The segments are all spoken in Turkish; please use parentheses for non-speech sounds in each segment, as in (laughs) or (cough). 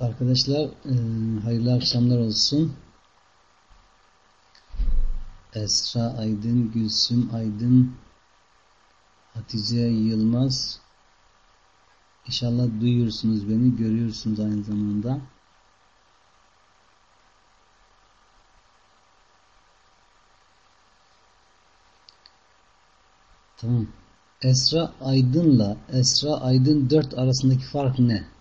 Arkadaşlar e, hayırlı akşamlar olsun. Esra Aydın, Gülsüm Aydın, Hatice Yılmaz. İnşallah duyuyorsunuz beni, görüyorsunuz aynı zamanda. Tamam. Esra Aydın'la Esra Aydın 4 arasındaki fark ne?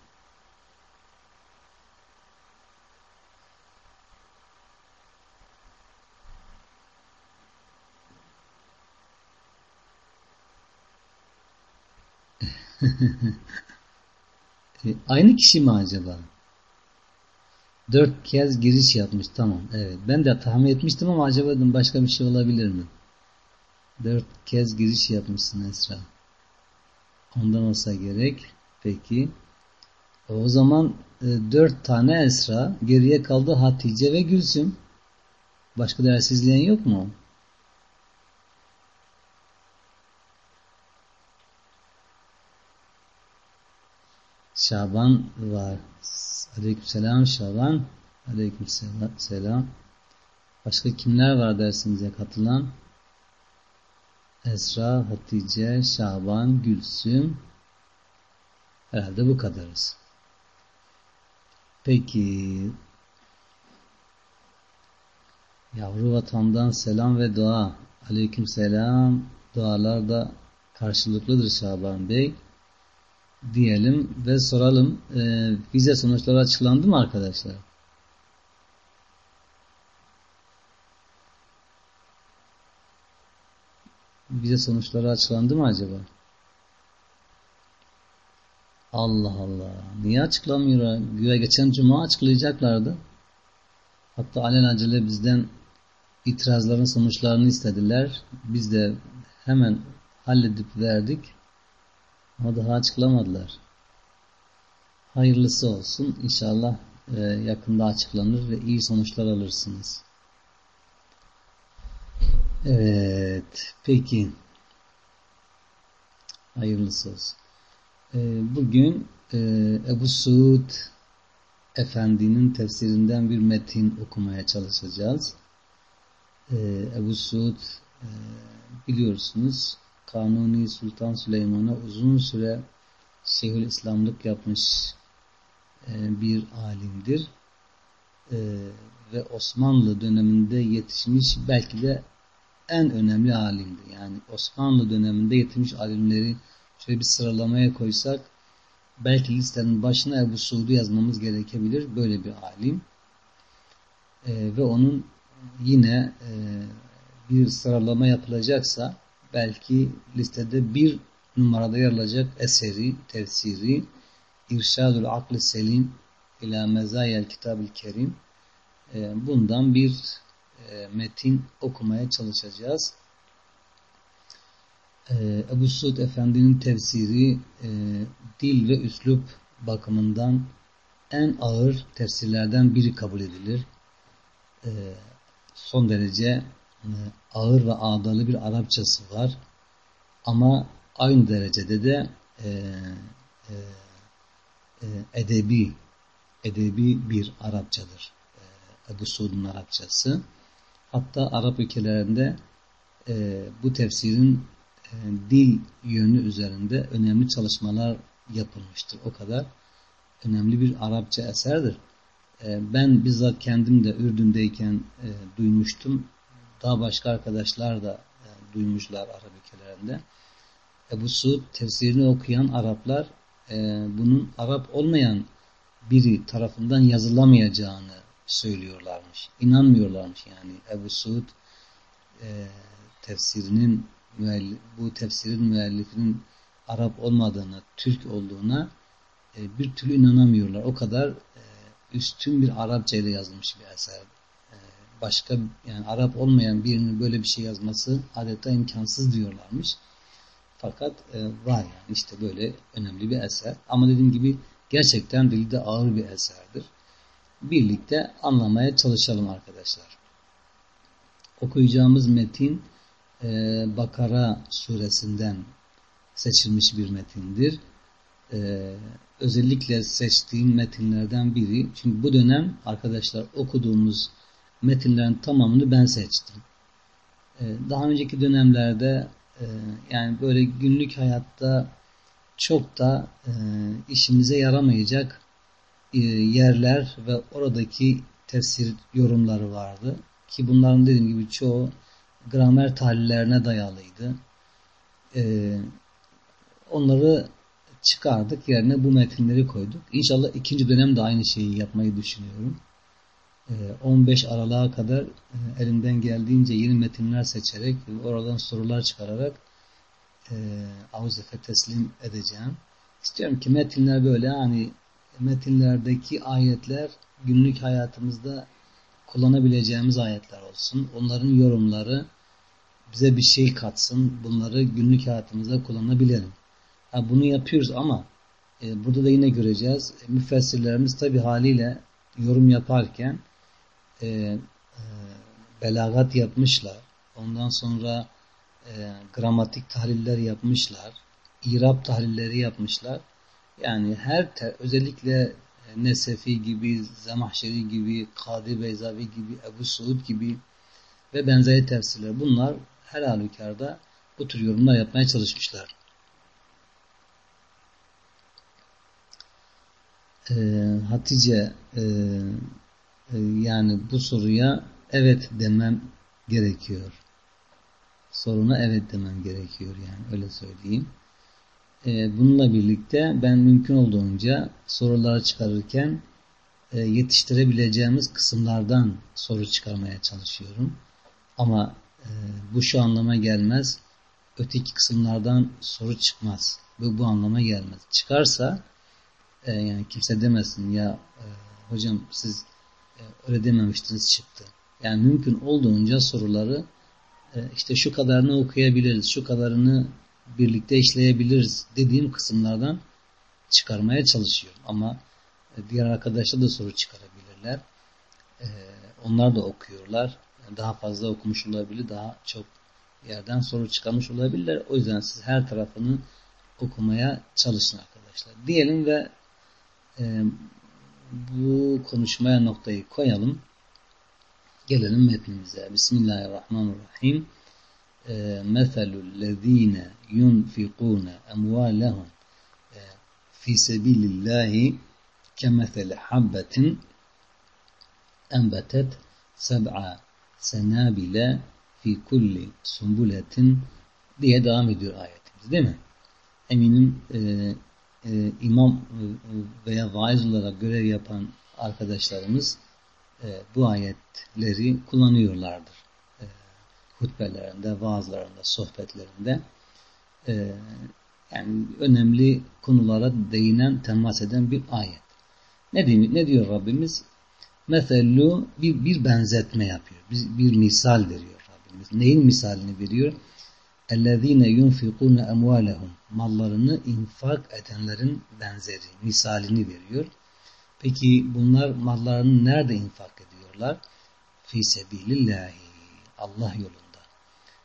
E, aynı kişi mi acaba? Dört kez giriş yapmış. Tamam. Evet. Ben de tahmin etmiştim ama acaba dedim başka bir şey olabilir mi? Dört kez giriş yapmışsın Esra. Ondan olsa gerek. Peki. O zaman e, dört tane Esra. Geriye kaldı Hatice ve Gülsüm. Başka ders izleyen yok mu? Şaban var. Aleykümselam Şaban. Aleykümselam. Başka kimler var dersimize katılan? Esra, Hatice, Şaban, Gülsüm. Herhalde bu kadarız. Peki. Yavru vatandan selam ve dua. Aleyküm selam. Dualar da karşılıklıdır Şaban Bey diyelim ve soralım. E, vize sonuçları açıklandı mı arkadaşlar? Vize sonuçları açıklandı mı acaba? Allah Allah. Niye açıklamıyor? Güya geçen cuma açıklayacaklardı. Hatta alelacele bizden itirazların sonuçlarını istediler. Biz de hemen halledip verdik. Ama daha açıklamadılar. Hayırlısı olsun. İnşallah e, yakında açıklanır ve iyi sonuçlar alırsınız. Evet. Peki. Hayırlısı olsun. E, bugün e, Ebu Suud Efendi'nin tefsirinden bir metin okumaya çalışacağız. Ebu Suud biliyorsunuz Kanuni Sultan Süleyman'a uzun süre Şeyhül İslamlık yapmış e, bir alimdir. E, ve Osmanlı döneminde yetişmiş belki de en önemli alimdi. Yani Osmanlı döneminde yetişmiş alimleri şöyle bir sıralamaya koysak belki listenin başına Ebu Suud'u yazmamız gerekebilir. Böyle bir alim. E, ve onun yine bir sıralama yapılacaksa belki listede bir numarada yer alacak eseri, tefsiri İrşadul Aklı Selim ila Mezayel Kitab-ı Kerim e, bundan bir e, metin okumaya çalışacağız. E, Ebu Suud Efendi'nin tefsiri dil ve üslup bakımından en ağır tefsirlerden biri kabul edilir. Son derece ağır ve ağdalı bir Arapçası var. Ama aynı derecede de e, e, e, edebi edebi bir Arapçadır. E, Ebu Suud'un Arapçası. Hatta Arap ülkelerinde e, bu tefsirin e, dil yönü üzerinde önemli çalışmalar yapılmıştır. O kadar önemli bir Arapça eserdir. E, ben bizzat kendim de Ürdün'deyken e, duymuştum daha başka arkadaşlar da e, duymuşlar Arap. Ebu Suud tefsirini okuyan Araplar e, bunun Arap olmayan biri tarafından yazılamayacağını söylüyorlarmış. İnanmıyorlarmış yani Ebu Suud e, tefsirinin bu tefsirin müellifinin Arap olmadığını, Türk olduğuna e, bir türlü inanamıyorlar. O kadar e, üstün bir Arapça ile yazılmış bir eser başka yani Arap olmayan birinin böyle bir şey yazması adeta imkansız diyorlarmış. Fakat e, var yani işte böyle önemli bir eser. Ama dediğim gibi gerçekten dilde ağır bir eserdir. Birlikte anlamaya çalışalım arkadaşlar. Okuyacağımız metin e, Bakara suresinden seçilmiş bir metindir. e, özellikle seçtiğim metinlerden biri. Çünkü bu dönem arkadaşlar okuduğumuz metinlerin tamamını ben seçtim. E, daha önceki dönemlerde e, yani böyle günlük hayatta çok da e, işimize yaramayacak e, yerler ve oradaki tefsir yorumları vardı. Ki bunların dediğim gibi çoğu gramer tahlillerine dayalıydı. Onları çıkardık yerine bu metinleri koyduk. İnşallah ikinci dönem de aynı şeyi yapmayı düşünüyorum. 15 ee, Aralık'a kadar e, elimden geldiğince yeni metinler seçerek oradan sorular çıkararak e, Avuzef'e teslim edeceğim. İstiyorum ki metinler böyle hani metinlerdeki ayetler günlük hayatımızda kullanabileceğimiz ayetler olsun. Onların yorumları bize bir şey katsın. Bunları günlük hayatımızda kullanabilelim. Ha, bunu yapıyoruz ama e, burada da yine göreceğiz. E, müfessirlerimiz tabi haliyle yorum yaparken e, e, belagat yapmışlar. Ondan sonra e, gramatik tahliller yapmışlar. İrab tahlilleri yapmışlar. Yani her ter, özellikle e, Nesefi gibi, Zemahşeri gibi, Kadi Beyzavi gibi, Ebu Suud gibi ve benzeri tefsirler. Bunlar her halükarda bu tür yorumlar yapmaya çalışmışlar. Ee, Hatice e, yani bu soruya evet demem gerekiyor. Soruna evet demem gerekiyor yani öyle söyleyeyim. E, bununla birlikte ben mümkün olduğunca soruları çıkarırken e, yetiştirebileceğimiz kısımlardan soru çıkarmaya çalışıyorum. Ama e, bu şu anlama gelmez. Öteki kısımlardan soru çıkmaz. Bu bu anlama gelmez. Çıkarsa e, yani kimse demesin ya hocam siz öyle dememiştiniz çıktı. Yani mümkün olduğunca soruları e, işte şu kadarını okuyabiliriz, şu kadarını birlikte işleyebiliriz dediğim kısımlardan çıkarmaya çalışıyorum. Ama e, diğer arkadaşlar da soru çıkarabilirler. E, onlar da okuyorlar. Daha fazla okumuş olabilir, daha çok yerden soru çıkarmış olabilirler. O yüzden siz her tarafını okumaya çalışın arkadaşlar. Diyelim ve e, bu konuşmaya noktayı koyalım. Gelelim metnimize. Bismillahirrahmanirrahim. مَثَلُ الَّذ۪ينَ يُنْفِقُونَ اَمْوَالَهُمْ فِي سَبِيلِ اللّٰهِ كَمَثَلِ حَبَّةٍ اَنْبَتَتْ سَبْعَ سَنَابِلَ fi kulli sumbuletin diye devam ediyor ayetimiz değil mi? Eminim e, e, imam veya vaiz olarak görev yapan arkadaşlarımız e, bu ayetleri kullanıyorlardır. E, hutbelerinde, vaazlarında, sohbetlerinde. E, yani önemli konulara değinen, temas eden bir ayet. Ne diyor, ne diyor Rabbimiz? Mesellu bir, bir benzetme yapıyor. Bir, bir misal veriyor Rabbimiz. Neyin misalini veriyor? اَلَّذ۪ينَ يُنْفِقُونَ اَمْوَالَهُمْ Mallarını infak edenlerin benzeri, misalini veriyor. Peki bunlar mallarını nerede infak ediyorlar? Fi sebilillahi Allah yolunda.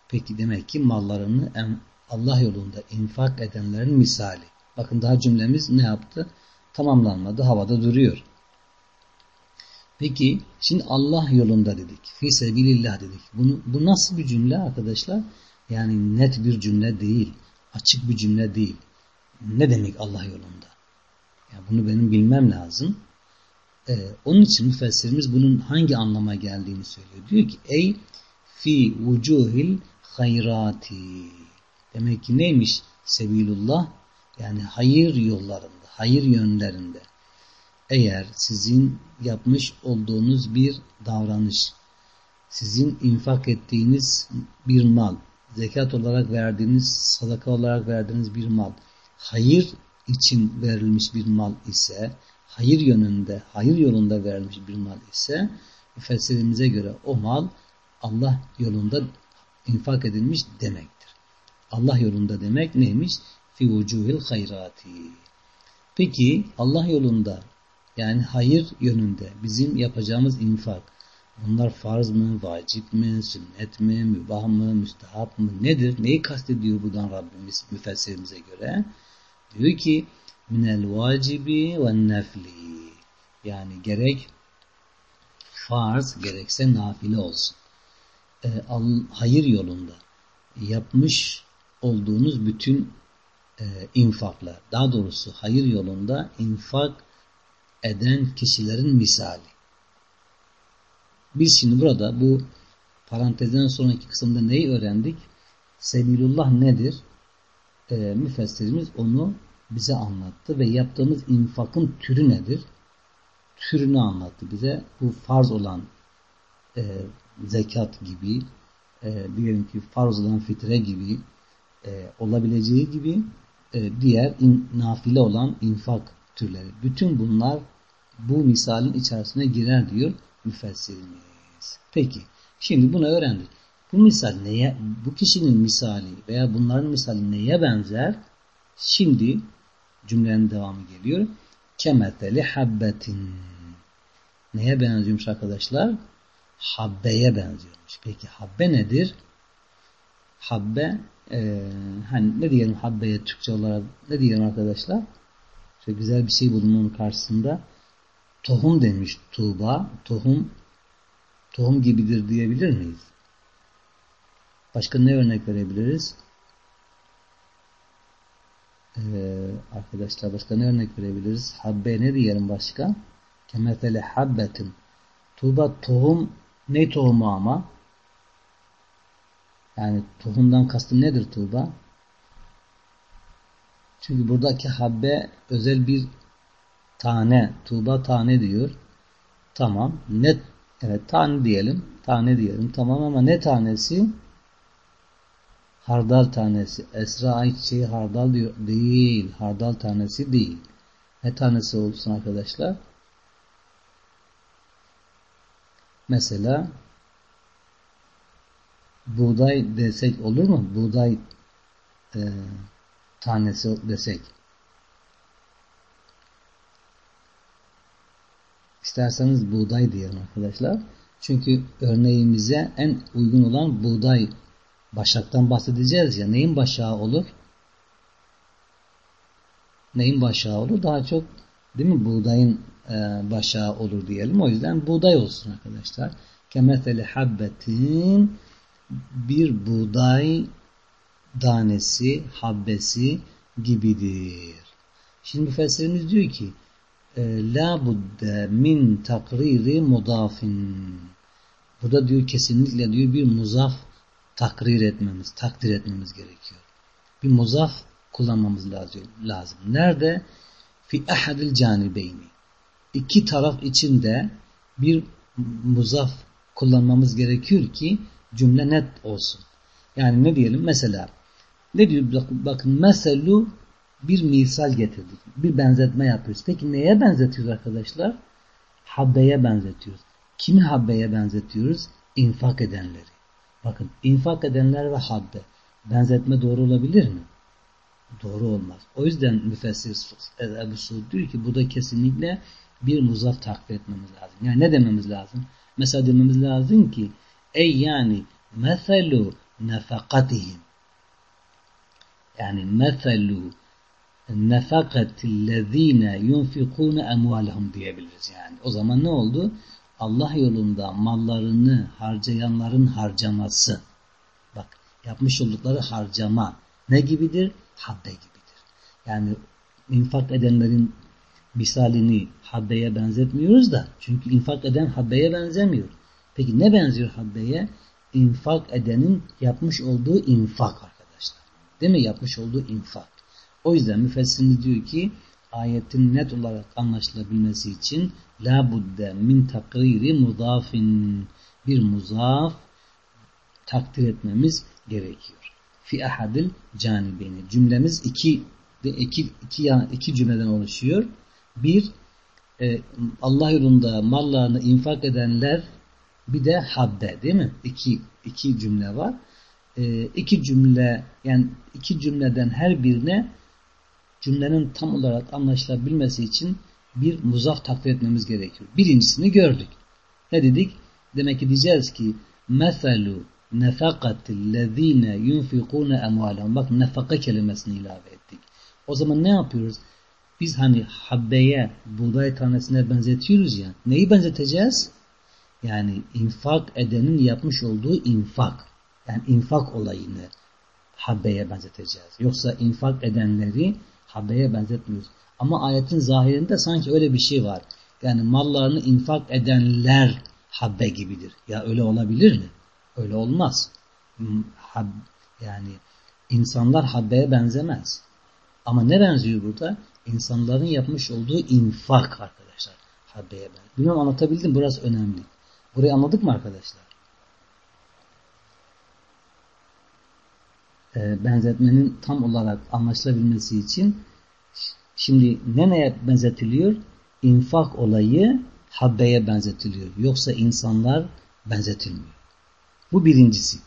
Peki demek ki mallarını Allah yolunda infak edenlerin misali. Bakın daha cümlemiz ne yaptı? Tamamlanmadı. Havada duruyor. Peki şimdi Allah yolunda dedik. Fi sebilillah dedik. Bunu, bu nasıl bir cümle arkadaşlar? yani net bir cümle değil. Açık bir cümle değil. Ne demek Allah yolunda? Yani bunu benim bilmem lazım. Ee, onun için müfessirimiz bunun hangi anlama geldiğini söylüyor. Diyor ki ey fi vucuhil hayrati. Demek ki neymiş? Sebilullah yani hayır yollarında, hayır yönlerinde. Eğer sizin yapmış olduğunuz bir davranış, sizin infak ettiğiniz bir mal, zekat olarak verdiğiniz, sadaka olarak verdiğiniz bir mal, hayır için verilmiş bir mal ise, hayır yönünde, hayır yolunda verilmiş bir mal ise, müfessirimize göre o mal Allah yolunda infak edilmiş demektir. Allah yolunda demek neymiş? Fi vucuhil hayrati. Peki Allah yolunda yani hayır yönünde bizim yapacağımız infak Bunlar farz mı, vacip mi, sünnet mi, mübah mı, müstehap mı nedir? Neyi kastediyor buradan Rabbimiz müfessirimize göre? Diyor ki minel vacibi ve nefli. Yani gerek farz gerekse nafile olsun. E, hayır yolunda yapmış olduğunuz bütün e, infaklar, daha doğrusu hayır yolunda infak eden kişilerin misali. Biz şimdi burada bu parantezden sonraki kısımda neyi öğrendik? Sebilullah nedir? E, müfessirimiz onu bize anlattı ve yaptığımız infakın türü nedir? Türünü anlattı bize. Bu farz olan e, zekat gibi, e, diyelim ki farz olan fitre gibi e, olabileceği gibi e, diğer in, nafile olan infak türleri. Bütün bunlar bu misalin içerisine girer diyor müfessirimiz. Peki şimdi bunu öğrendik. Bu misal neye, bu kişinin misali veya bunların misali neye benzer? Şimdi cümlenin devamı geliyor. Kemeteli habbetin. Neye benziyormuş arkadaşlar? Habbeye benziyormuş. Peki habbe nedir? Habbe e, hani ne diyelim habbeye Türkçe olarak ne diyelim arkadaşlar? Şöyle güzel bir şey buldum onun karşısında. Tohum demiş Tuğba. Tohum tohum gibidir diyebilir miyiz? Başka ne örnek verebiliriz? Ee, arkadaşlar başka ne örnek verebiliriz? Habbe ne diyelim başka? Kemetele habbetin. Tuğba tohum ne tohumu ama? Yani tohumdan kastım nedir Tuğba? Çünkü buradaki habbe özel bir tane. Tuğba tane diyor. Tamam. Ne? Evet tane diyelim. Tane diyelim. Tamam ama ne tanesi? Hardal tanesi. Esra ayçiçeği hardal diyor. Değil. Hardal tanesi değil. Ne tanesi olsun arkadaşlar? Mesela buğday desek olur mu? Buğday e, tanesi desek. İsterseniz buğday diyelim arkadaşlar. Çünkü örneğimize en uygun olan buğday başaktan bahsedeceğiz ya. Neyin başağı olur? Neyin başağı olur? Daha çok değil mi? Buğdayın e, başağı olur diyelim. O yüzden buğday olsun arkadaşlar. Kemetheli habbetin bir buğday danesi, habbesi gibidir. Şimdi müfessirimiz diyor ki la budde min takriri mudafin burada diyor kesinlikle diyor bir muzaf takrir etmemiz, takdir etmemiz gerekiyor. Bir muzaf kullanmamız lazım. lazım. Nerede? Fi ahadil canibeyni. İki taraf içinde bir muzaf kullanmamız gerekiyor ki cümle net olsun. Yani ne diyelim? Mesela ne diyor? Bakın meselu bir misal getirdik. Bir benzetme yapıyoruz. Peki neye benzetiyoruz arkadaşlar? Habbeye benzetiyoruz. Kimi habbeye benzetiyoruz? İnfak edenleri. Bakın infak edenler ve habbe. Benzetme doğru olabilir mi? Doğru olmaz. O yüzden müfessir Ebu Suud diyor ki burada kesinlikle bir muzaf takdir etmemiz lazım. Yani ne dememiz lazım? Mesela dememiz lazım ki ey yani meselu nefakatihim yani meselu nefakatillezine yunfikune emvalehum diyebiliriz yani. O zaman ne oldu? Allah yolunda mallarını harcayanların harcaması. Bak yapmış oldukları harcama ne gibidir? Habbe gibidir. Yani infak edenlerin misalini habbeye benzetmiyoruz da çünkü infak eden habbeye benzemiyor. Peki ne benziyor habbeye? İnfak edenin yapmış olduğu infak arkadaşlar. Değil mi? Yapmış olduğu infak. O yüzden müfessirimiz diyor ki ayetin net olarak anlaşılabilmesi için la budde min takriri mudafin bir muzaf takdir etmemiz gerekiyor. Fi ahadil canibeni. Cümlemiz iki, iki, iki, iki cümleden oluşuyor. Bir, e, Allah yolunda mallarını infak edenler bir de habbe değil mi? İki, iki cümle var. E, iki cümle yani iki cümleden her birine cümlenin tam olarak anlaşılabilmesi için bir muzaf takdir etmemiz gerekiyor. Birincisini gördük. Ne dedik? Demek ki diyeceğiz ki meselu nefakatillezine yunfikune emvalahum. Bak nefaka kelimesini ilave ettik. O zaman ne yapıyoruz? biz hani habbeye, buğday tanesine benzetiyoruz ya. Neyi benzeteceğiz? Yani infak edenin yapmış olduğu infak. Yani infak olayını habbeye benzeteceğiz. Yoksa infak edenleri habbeye benzetmiyoruz. Ama ayetin zahirinde sanki öyle bir şey var. Yani mallarını infak edenler habbe gibidir. Ya öyle olabilir mi? Öyle olmaz. Hmm, yani insanlar habbeye benzemez. Ama ne benziyor burada? İnsanların yapmış olduğu infak arkadaşlar. Habbeye benziyor. Bilmiyorum anlatabildim. Burası önemli. Burayı anladık mı arkadaşlar? Ee, benzetmenin tam olarak anlaşılabilmesi için şimdi ne neye benzetiliyor? İnfak olayı habbeye benzetiliyor. Yoksa insanlar benzetilmiyor. Bu birincisi.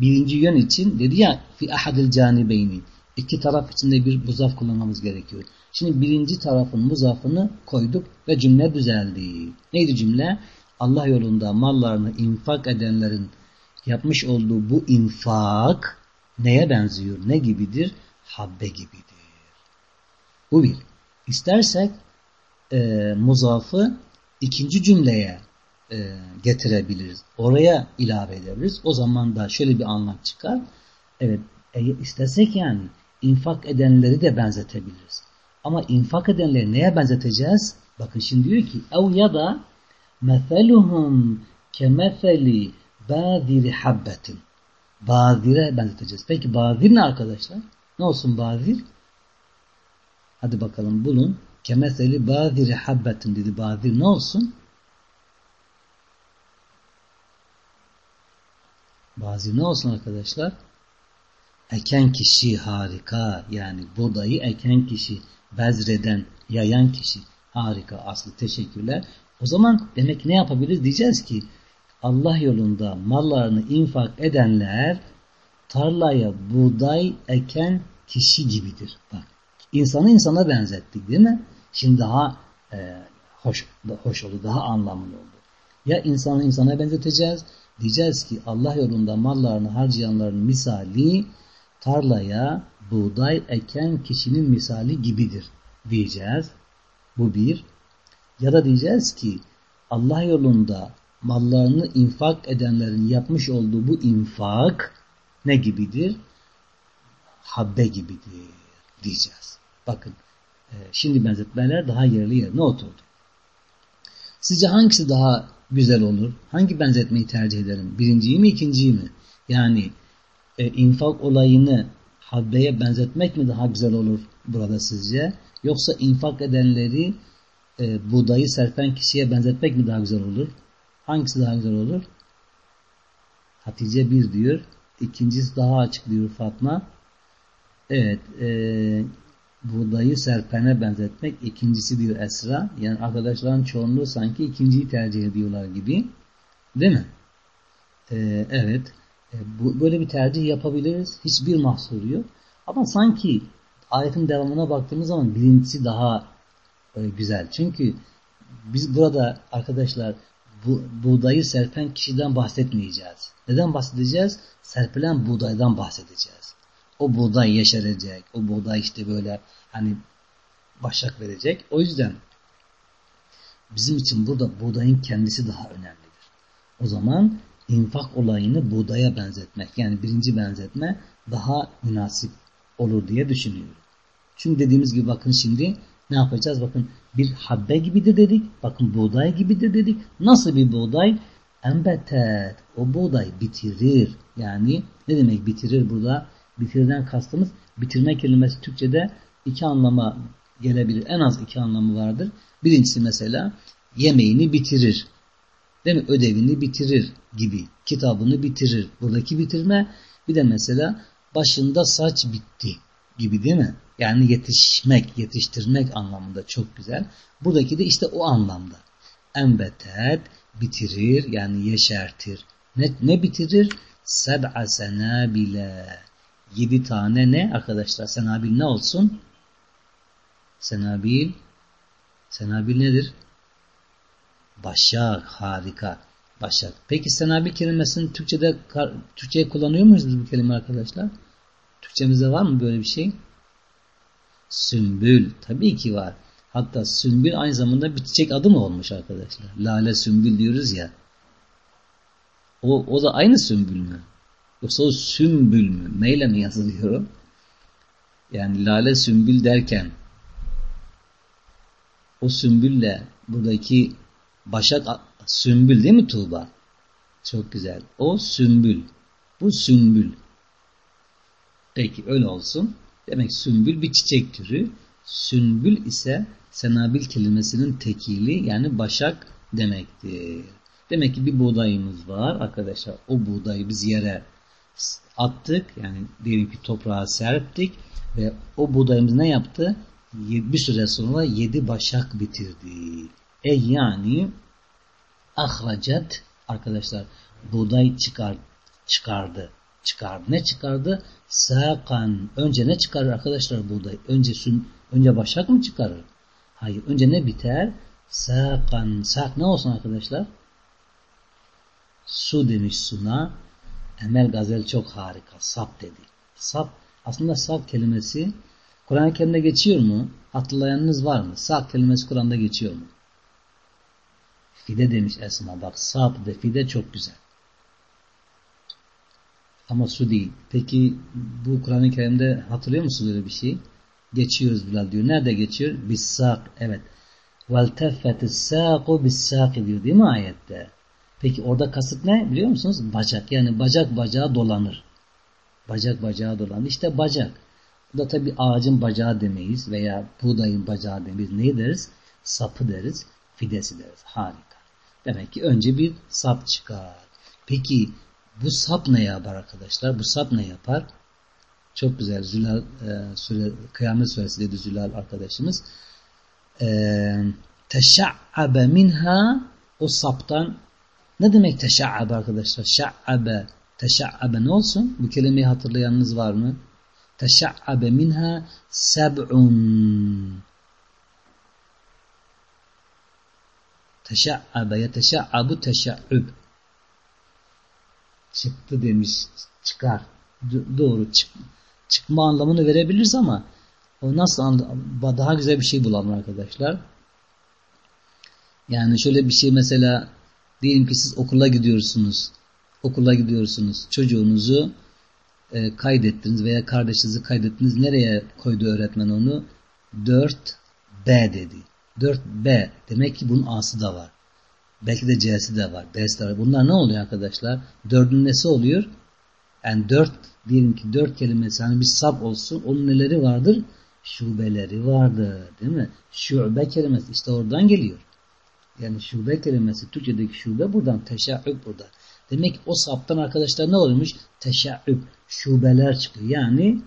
Birinci yön için dedi ya fi ahadil canibeyni. İki taraf içinde bir muzaf kullanmamız gerekiyor. Şimdi birinci tarafın muzafını koyduk ve cümle düzeldi. Neydi cümle? Allah yolunda mallarını infak edenlerin yapmış olduğu bu infak neye benziyor? Ne gibidir? Habbe gibidir. Bu bir. İstersek e, muzafı ikinci cümleye e, getirebiliriz. Oraya ilave edebiliriz. O zaman da şöyle bir anlam çıkar. Evet e, istesek yani infak edenleri de benzetebiliriz. Ama infak edenleri neye benzeteceğiz? Bakın şimdi diyor ki ev ya da mefeluhum kemefeli baziri habbetin. Bazire benzeteceğiz. Peki bazir ne arkadaşlar? Ne olsun bazir? Hadi bakalım bulun. Kemeseli baziri habbetin dedi. Bazir ne olsun? Bazir ne olsun arkadaşlar? Eken kişi harika. Yani buğdayı eken kişi, bezreden, yayan kişi harika. Aslı teşekkürler. O zaman demek ne yapabiliriz? Diyeceğiz ki Allah yolunda mallarını infak edenler tarlaya buğday eken kişi gibidir. Bak insanı insana benzettik değil mi? Şimdi daha e, hoş, hoş oldu, daha anlamlı oldu. Ya insanı insana benzeteceğiz, diyeceğiz ki Allah yolunda mallarını harcayanların misali tarlaya buğday eken kişinin misali gibidir diyeceğiz. Bu bir. Ya da diyeceğiz ki Allah yolunda mallarını infak edenlerin yapmış olduğu bu infak ne gibidir? Habbe gibidir diyeceğiz. Bakın e, şimdi benzetmeler daha yerli yerine oturdu. Sizce hangisi daha güzel olur? Hangi benzetmeyi tercih ederim? Birinciyi mi ikinciyi mi? Yani e, infak olayını habbeye benzetmek mi daha güzel olur burada sizce? Yoksa infak edenleri e, buğdayı serpen kişiye benzetmek mi daha güzel olur? Hangisi daha güzel olur? Hatice bir diyor. İkincisi daha açık diyor Fatma. Evet. E, buğdayı serpene benzetmek. ikincisi diyor Esra. Yani arkadaşların çoğunluğu sanki ikinciyi tercih ediyorlar gibi. Değil mi? E, evet. E, bu, böyle bir tercih yapabiliriz. Hiçbir mahsur yok. Ama sanki ayetin devamına baktığımız zaman birincisi daha e, güzel. Çünkü biz burada arkadaşlar bu, buğdayı serpen kişiden bahsetmeyeceğiz. Neden bahsedeceğiz? Serpilen buğdaydan bahsedeceğiz. O buğday yeşerecek. O buğday işte böyle hani başak verecek. O yüzden bizim için burada buğdayın kendisi daha önemlidir. O zaman infak olayını buğdaya benzetmek yani birinci benzetme daha münasip olur diye düşünüyorum. Çünkü dediğimiz gibi bakın şimdi ne yapacağız? Bakın bir habbe gibidir dedik. Bakın buğday gibidir dedik. Nasıl bir buğday? Embetet. O buğday bitirir. Yani ne demek bitirir burada? Bitirden kastımız bitirme kelimesi Türkçe'de iki anlama gelebilir. En az iki anlamı vardır. Birincisi mesela yemeğini bitirir. Değil mi? Ödevini bitirir gibi. Kitabını bitirir. Buradaki bitirme bir de mesela başında saç bitti gibi değil mi? Yani yetişmek, yetiştirmek anlamında çok güzel. Buradaki de işte o anlamda. Enbetet bitirir yani yeşertir. Ne, ne bitirir? Seb'a senabile. Yedi tane ne arkadaşlar? Senabil ne olsun? Senabil Senabil nedir? Başak. Harika. Başak. Peki senabil kelimesini Türkçe'de Türkçe'ye kullanıyor muyuz biz bu kelime arkadaşlar? Türkçemizde var mı böyle bir şey? Sümbül tabii ki var. Hatta sümbül aynı zamanda bir çiçek adı mı olmuş arkadaşlar? Lale sümbül diyoruz ya. O, o da aynı sümbül mü? Yoksa o sümbül mü? Neyle mi yazılıyor? Yani lale sümbül derken o sümbülle buradaki başak sümbül değil mi Tuğba? Çok güzel. O sümbül. Bu sümbül. Peki öyle olsun. Demek sümbül bir çiçek türü. Sümbül ise senabil kelimesinin tekili yani başak demektir. Demek ki bir buğdayımız var arkadaşlar. O buğdayı biz yere attık. Yani diyelim ki toprağa serptik ve o buğdayımız ne yaptı? Bir süre sonra yedi başak bitirdi. E yani ahracet arkadaşlar buğday çıkar, çıkardı. Çıkardı. Ne çıkardı? Sakan. Önce ne çıkarır arkadaşlar buğday? Önce sün, önce başak mı çıkarır? Hayır. Önce ne biter? Sakan. Sak ne olsun arkadaşlar? Su demiş suna. Emel Gazel çok harika. Sap dedi. Sap. Aslında sap kelimesi Kur'an-ı Kerim'de geçiyor mu? Hatırlayanınız var mı? Sap kelimesi Kur'an'da geçiyor mu? Fide demiş Esma. Bak sap de fide çok güzel Ama su değil. Peki bu Kur'an-ı Kerim'de hatırlıyor musunuz öyle bir şey? Geçiyoruz Bilal diyor. Nerede geçiyor? Bissak. Evet. وَالْتَفَّتِ السَّاقُ بِالسَّاقِ diyor değil mi ayette? Peki orada kasıt ne biliyor musunuz? Bacak. Yani bacak bacağa dolanır. Bacak bacağa dolanır. İşte bacak. Bu da tabi ağacın bacağı demeyiz veya buğdayın bacağı demeyiz. Ne deriz? Sapı deriz, fidesi deriz. Harika. Demek ki önce bir sap çıkar. Peki bu sap ne yapar arkadaşlar? Bu sap ne yapar? Çok güzel. Zülal, e, süre, Kıyamet Suresi dedi Zülal arkadaşımız. E, teşa'abe minha o saptan ne demek teşa'abe arkadaşlar? Şa'abe teşa'abe ne olsun? Bu kelimeyi hatırlayanınız var mı? Teşa'abe minha seb'un Teşa'abe yeteşa'abu teşa'ub çıktı demiş çıkar. doğru çık, çıkma anlamını verebiliriz ama o nasıl daha güzel bir şey bulalım arkadaşlar. Yani şöyle bir şey mesela diyelim ki siz okula gidiyorsunuz. Okula gidiyorsunuz. Çocuğunuzu e, kaydettiniz veya kardeşinizi kaydettiniz. Nereye koydu öğretmen onu? 4B dedi. 4B. Demek ki bunun A'sı da var. Belki de C'si de var. B'si de var. Bunlar ne oluyor arkadaşlar? Dördün nesi oluyor? Yani dört diyelim ki dört kelimesi hani bir sab olsun. Onun neleri vardır? Şubeleri vardır. Değil mi? Şube kelimesi işte oradan geliyor. Yani şube kelimesi Türkçedeki şube buradan. Teşe'üb burada. Demek ki o saptan arkadaşlar ne oluyormuş? Teşe'üb. Şubeler çıkıyor. Yani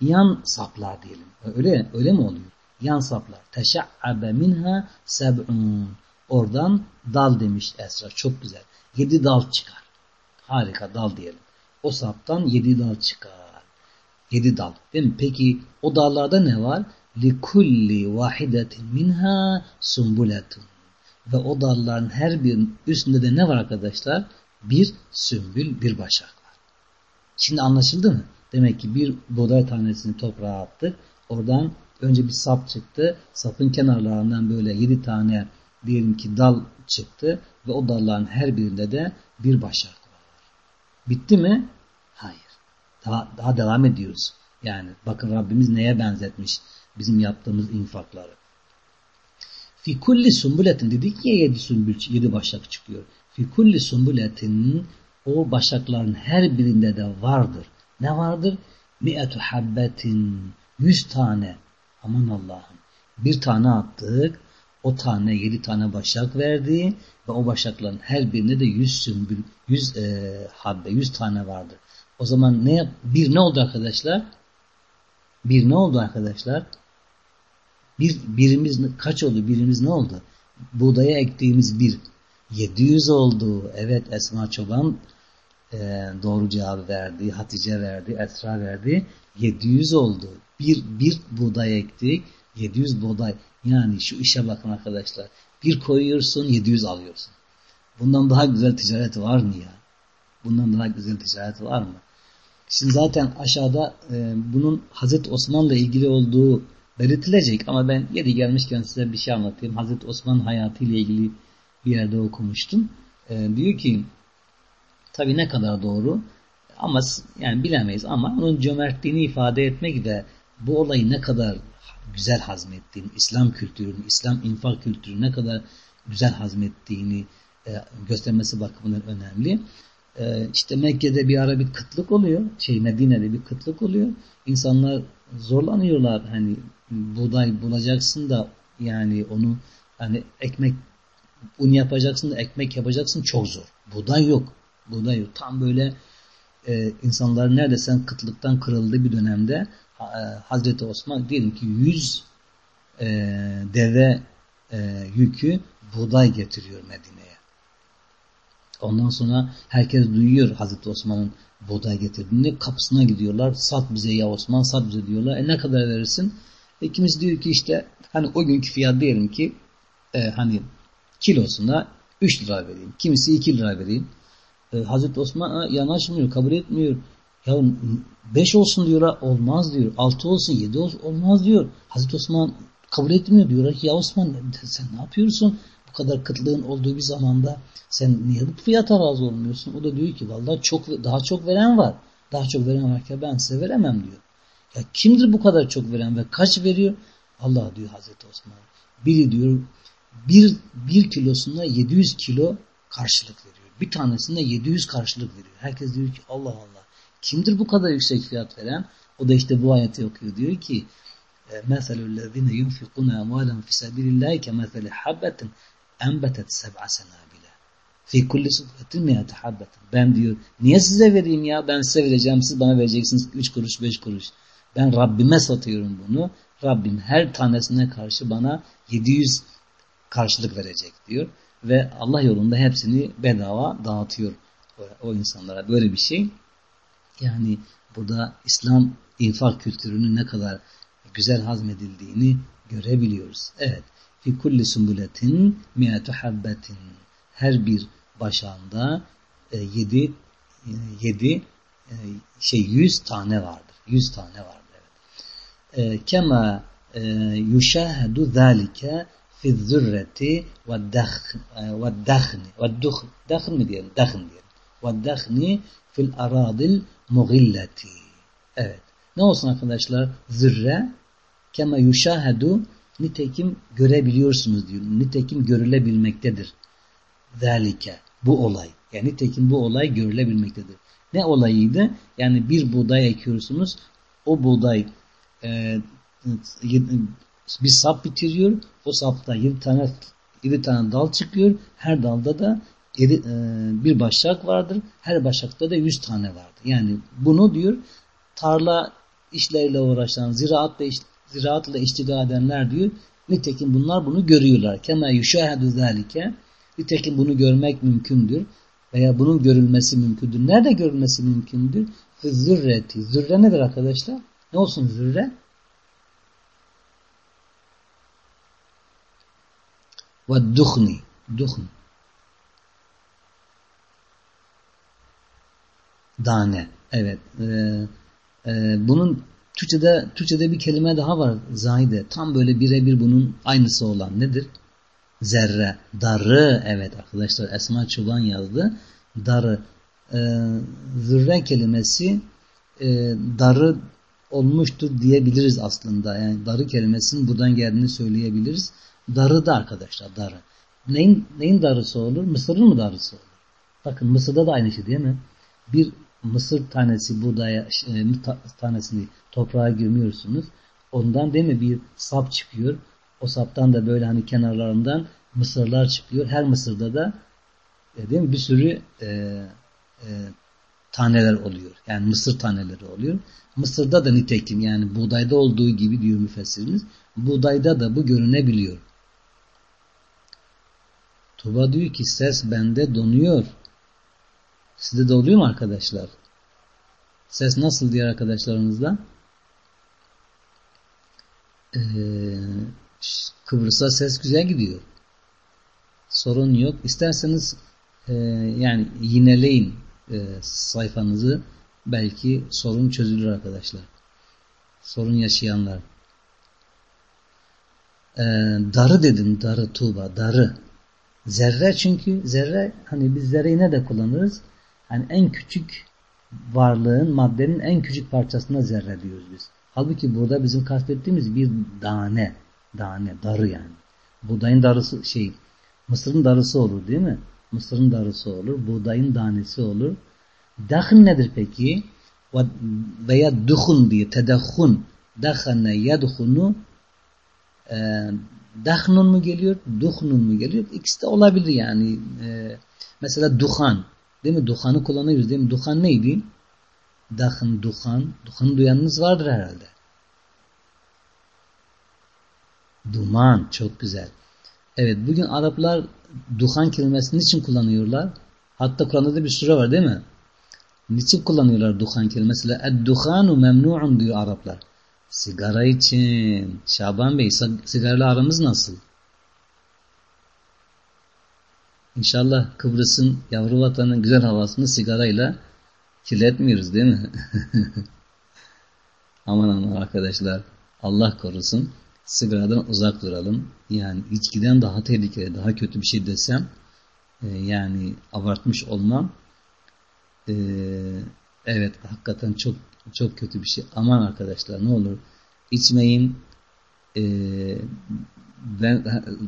yan saplar diyelim. Öyle öyle mi oluyor? Yan saplar. Teşe'abe minha seb'un. Oradan dal demiş Esra. Çok güzel. Yedi dal çıkar. Harika dal diyelim. O saptan yedi dal çıkar. Yedi dal. Değil mi? Peki o dallarda ne var? likulli vahidetin minha sumbuletun. Ve o dalların her birinin üstünde de ne var arkadaşlar? Bir sümbül, bir başak var. Şimdi anlaşıldı mı? Demek ki bir buğday tanesini toprağa attık. Oradan önce bir sap çıktı. Sapın kenarlarından böyle yedi tane diyelim ki dal çıktı ve o dalların her birinde de bir başak var. Bitti mi? Hayır. Daha, daha devam ediyoruz. Yani bakın Rabbimiz neye benzetmiş bizim yaptığımız infakları. Fi kulli sumbuletin dedik ya yedi sümbül, yedi başak çıkıyor. Fi kulli sumbuletin o başakların her birinde de vardır. Ne vardır? Mi'etu habbetin yüz tane. Aman Allah'ım. Bir tane attık. O tane yedi tane başak verdi ve o başakların her birinde de yüz sümbül, yüz e, habbe, yüz tane vardı. O zaman ne? Bir ne oldu arkadaşlar? Bir ne oldu arkadaşlar? Bir birimiz kaç oldu? Birimiz ne oldu? Buğdaya ektiğimiz bir 700 oldu. Evet Esma Çoban e, doğru cevabı verdi. Hatice verdi. Esra verdi. 700 oldu. Bir, bir buğday ektik. 700 buğday. Yani şu işe bakın arkadaşlar. Bir koyuyorsun 700 alıyorsun. Bundan daha güzel ticaret var mı ya? Bundan daha güzel ticaret var mı? Şimdi zaten aşağıda e, bunun Hazreti Osman'la ilgili olduğu belirtilecek ama ben yeri gelmişken size bir şey anlatayım. Hazreti Osman hayatı ile ilgili bir yerde okumuştum. E, diyor ki tabi ne kadar doğru ama yani bilemeyiz ama onun cömertliğini ifade etmek de bu olayı ne kadar güzel hazmettiğini, İslam kültürünü, İslam infak kültürünü ne kadar güzel hazmettiğini e, göstermesi bakımından önemli. E, işte Mekke'de bir ara bir kıtlık oluyor. Şey Medine'de bir kıtlık oluyor. İnsanlar zorlanıyorlar. Hani buğday bulacaksın da yani onu hani ekmek un yapacaksın da ekmek yapacaksın çok zor. Buğday yok. Buğday yok. Tam böyle e, insanlar neredeyse kıtlıktan kırıldığı bir dönemde Hazreti Osman diyelim ki 100 e, deve e, yükü buğday getiriyor Medine'ye. Ondan sonra herkes duyuyor Hazreti Osman'ın buğday getirdiğini. Kapısına gidiyorlar. Sat bize ya Osman sat bize diyorlar. E ne kadar verirsin? E, kimisi diyor ki işte hani o günkü fiyat diyelim ki e, hani kilosuna 3 lira vereyim. Kimisi 2 lira vereyim. E, Hazreti Osman yanaşmıyor, kabul etmiyor. Ya 5 olsun diyor, olmaz diyor. 6 olsun, 7 olsun, olmaz diyor. Hazreti Osman kabul etmiyor. Diyorlar ki ya Osman sen ne yapıyorsun? Bu kadar kıtlığın olduğu bir zamanda sen niye bu fiyata razı olmuyorsun? O da diyor ki vallahi çok daha çok veren var. Daha çok veren varken ben size veremem diyor. Ya kimdir bu kadar çok veren ve kaç veriyor? Allah diyor Hazreti Osman. Biri diyor bir, bir kilosunda 700 kilo karşılık veriyor. Bir tanesinde 700 karşılık veriyor. Herkes diyor ki Allah Allah. Kimdir bu kadar yüksek fiyat veren? O da işte bu ayeti okuyor. Diyor ki مَثَلُ الَّذِينَ يُنْفِقُونَ أَمْوَالًا فِي سَبِيلِ اللّٰهِ كَمَثَلِ حَبَّةٍ اَنْبَتَتْ سَبْعَ سَنَابِلَ fi kulli sufretin miyate habbetin. Ben diyor niye size vereyim ya ben size vereceğim siz bana vereceksiniz 3 kuruş 5 kuruş. Ben Rabbime satıyorum bunu. Rabbim her tanesine karşı bana 700 karşılık verecek diyor. Ve Allah yolunda hepsini bedava dağıtıyor o, o insanlara. Böyle bir şey. yani burada İslam infak kültürünün ne kadar güzel hazmedildiğini görebiliyoruz. Evet. Fi kulli sumbuletin mi'atu habbetin. Her bir başağında e, yedi, e, yedi e, şey yüz tane vardır. Yüz tane vardır. Evet. E, kema e, yuşahedu zâlike fi zürreti ve dahni ve duh dahn mi diyelim? Dahn diyelim. Ve dahni fil aradil mugilleti. Evet. Ne olsun arkadaşlar? Zürre kema yuşahedu nitekim görebiliyorsunuz diyor. Nitekim görülebilmektedir. Zalike. Bu olay. Yani nitekim bu olay görülebilmektedir. Ne olayıydı? Yani bir buğday ekiyorsunuz. O buğday e, bir sap bitiriyor. O sapta 7 tane 7 tane dal çıkıyor. Her dalda da 7, e, bir başak vardır. Her başakta da 100 tane vardır. Yani bunu diyor tarla işleriyle uğraşan, ziraatla, ziraatla iştigal edenler diyor. Nitekim bunlar bunu görüyorlar. Kema yuşahedu zalike. Nitekim bunu görmek mümkündür. Veya bunun görülmesi mümkündür. Nerede görülmesi mümkündür? Zürreti. Zürre nedir arkadaşlar? Ne olsun zürre? Ve duhni. Duhn. Dane. Evet. Ee, e, bunun Türkçe'de, Türkçe'de bir kelime daha var. Zahide. Tam böyle birebir bunun aynısı olan nedir? Zerre. Darı. Evet arkadaşlar Esma Çoban yazdı. Darı. Ee, zürre kelimesi e, darı olmuştur diyebiliriz aslında. Yani darı kelimesinin buradan geldiğini söyleyebiliriz. Darı da arkadaşlar darı. Neyin, neyin darısı olur? Mısırın mı darısı olur? Bakın Mısır'da da aynı şey değil mi? Bir mısır tanesi buğdaya e, tanesini toprağa gömüyorsunuz. Ondan değil mi bir sap çıkıyor. O saptan da böyle hani kenarlarından mısırlar çıkıyor. Her mısırda da e, değil mi bir sürü e, e, taneler oluyor. Yani mısır taneleri oluyor. Mısırda da nitekim yani buğdayda olduğu gibi diyor müfessirimiz. Buğdayda da bu görünebiliyor. Tuba diyor ki ses bende donuyor. Sizde de oluyor mu arkadaşlar? Ses nasıl diğer arkadaşlarınızda? Ee, Kıbrıs'a ses güzel gidiyor. Sorun yok. İsterseniz e, yani yineleyin e, sayfanızı. Belki sorun çözülür arkadaşlar. Sorun yaşayanlar. Ee, darı dedim darı Tuğba darı. Zerre çünkü zerre hani biz zerreyi ne de kullanırız? Hani en küçük varlığın maddenin en küçük parçasına zerre diyoruz biz. Halbuki burada bizim kastettiğimiz bir tane. Tane, darı yani. Buğdayın darısı şey, mısırın darısı olur değil mi? Mısırın darısı olur, buğdayın tanesi olur. Dahın nedir peki? Veya duhun diye, tedahhun. Dahane yadhunu e, dahnun mu geliyor, duhnun mu geliyor? İkisi de olabilir yani. E, mesela duhan. Değil mi? Duhanı kullanıyoruz değil mi? Duhan neydi? Dahın, duhan. Duhan duyanınız vardır herhalde. Duman. Çok güzel. Evet bugün Araplar duhan kelimesini için kullanıyorlar? Hatta Kur'an'da da bir sure var değil mi? Niçin kullanıyorlar duhan kelimesiyle? Ed-duhanu memnu'un diyor Araplar. Sigara için. Şaban Bey sigarayla aramız nasıl? İnşallah Kıbrıs'ın yavru vatanın güzel havasını sigarayla kirletmiyoruz değil mi? (laughs) aman aman arkadaşlar Allah korusun sigaradan uzak duralım. Yani içkiden daha tehlikeli, daha kötü bir şey desem e, yani abartmış olmam e, evet hakikaten çok çok kötü bir şey. Aman arkadaşlar ne olur içmeyin e, ben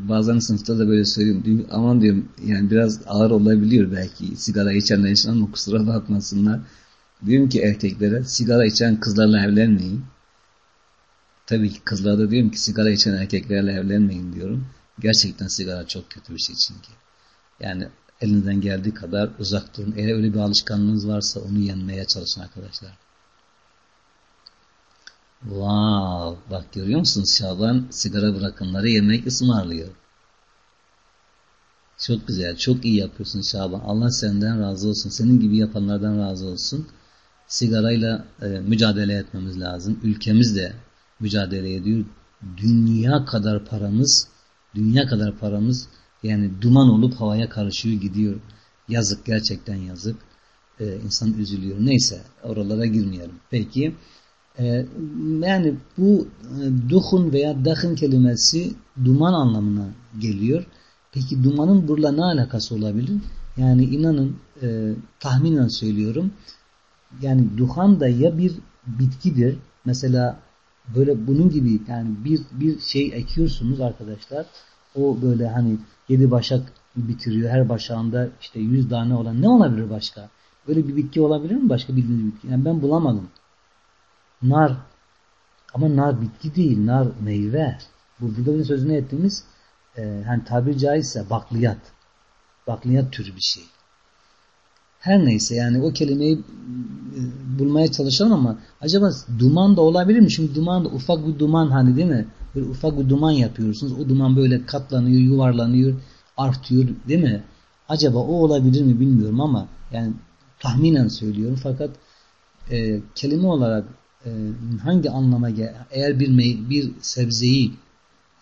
bazen sınıfta da böyle söylüyorum. Aman diyorum yani biraz ağır olabiliyor belki sigara içenler için ama kusura bakmasınlar. Diyorum ki erkeklere sigara içen kızlarla evlenmeyin. Tabii ki kızlarda diyorum ki sigara içen erkeklerle evlenmeyin diyorum. Gerçekten sigara çok kötü bir şey çünkü. Yani elinizden geldiği kadar uzak durun. Eğer öyle bir alışkanlığınız varsa onu yenmeye çalışın arkadaşlar. Wow, bak görüyor musunuz Şaban sigara bırakınları yemek ısmarlıyor. Çok güzel, çok iyi yapıyorsun Şaban. Allah senden razı olsun. Senin gibi yapanlardan razı olsun. Sigarayla e, mücadele etmemiz lazım. Ülkemiz de mücadele ediyor. Dünya kadar paramız, dünya kadar paramız yani duman olup havaya karışıyor gidiyor. Yazık gerçekten yazık. Ee, insan üzülüyor. Neyse oralara girmeyelim. Peki e, yani bu e, duhun veya dahın kelimesi duman anlamına geliyor. Peki dumanın burada ne alakası olabilir? Yani inanın e, tahminen söylüyorum. Yani duhan da ya bir bitkidir. Mesela böyle bunun gibi yani bir bir şey ekiyorsunuz arkadaşlar. O böyle hani yedi başak bitiriyor. Her başağında işte yüz tane olan ne olabilir başka? Böyle bir bitki olabilir mi başka bildiğiniz bitki? Yani ben bulamadım. Nar ama nar bitki değil. Nar meyve. Bu burada bir sözünü ettiğimiz e, hani tabiri caizse bakliyat. Bakliyat türü bir şey. Her neyse yani o kelimeyi e, bulmaya çalışalım ama acaba duman da olabilir mi? Şimdi duman da ufak bir duman hani değil mi? Böyle ufak bir duman yapıyorsunuz. O duman böyle katlanıyor, yuvarlanıyor, artıyor değil mi? Acaba o olabilir mi bilmiyorum ama yani tahminen söylüyorum fakat e, kelime olarak e, hangi anlama gel eğer bir bir sebzeyi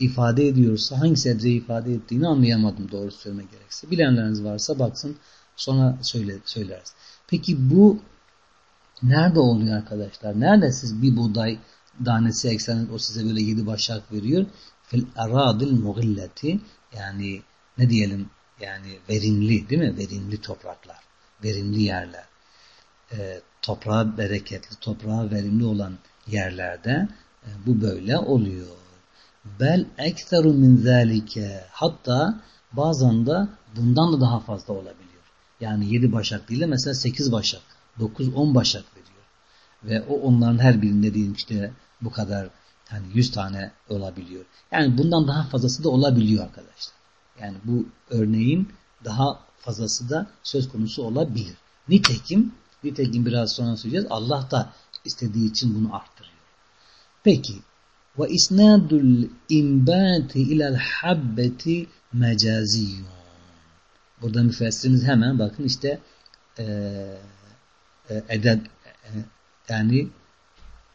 ifade ediyorsa hangi sebzeyi ifade ettiğini anlayamadım doğru söylemek gerekse. Bilenleriniz varsa baksın Sonra söyle, söyleriz. Peki bu nerede oluyor arkadaşlar? Nerede siz bir buğday tanesi ekseniz o size böyle yedi başak veriyor? Fil aradil mugilleti yani ne diyelim yani verimli değil mi? Verimli topraklar. Verimli yerler. E, toprağa bereketli, toprağa verimli olan yerlerde e, bu böyle oluyor. Bel ekteru min zalike hatta bazen de bundan da daha fazla olabilir. Yani 7 başak değil de mesela 8 başak, 9-10 başak veriyor. Ve o onların her birinde diyelim işte bu kadar hani 100 tane olabiliyor. Yani bundan daha fazlası da olabiliyor arkadaşlar. Yani bu örneğin daha fazlası da söz konusu olabilir. Nitekim, nitekim biraz sonra söyleyeceğiz. Allah da istediği için bunu arttırıyor. Peki ve isnadul imbati ilal habbeti mecaziyyun. Burada müfessirimiz hemen bakın işte e, e, edeb e, yani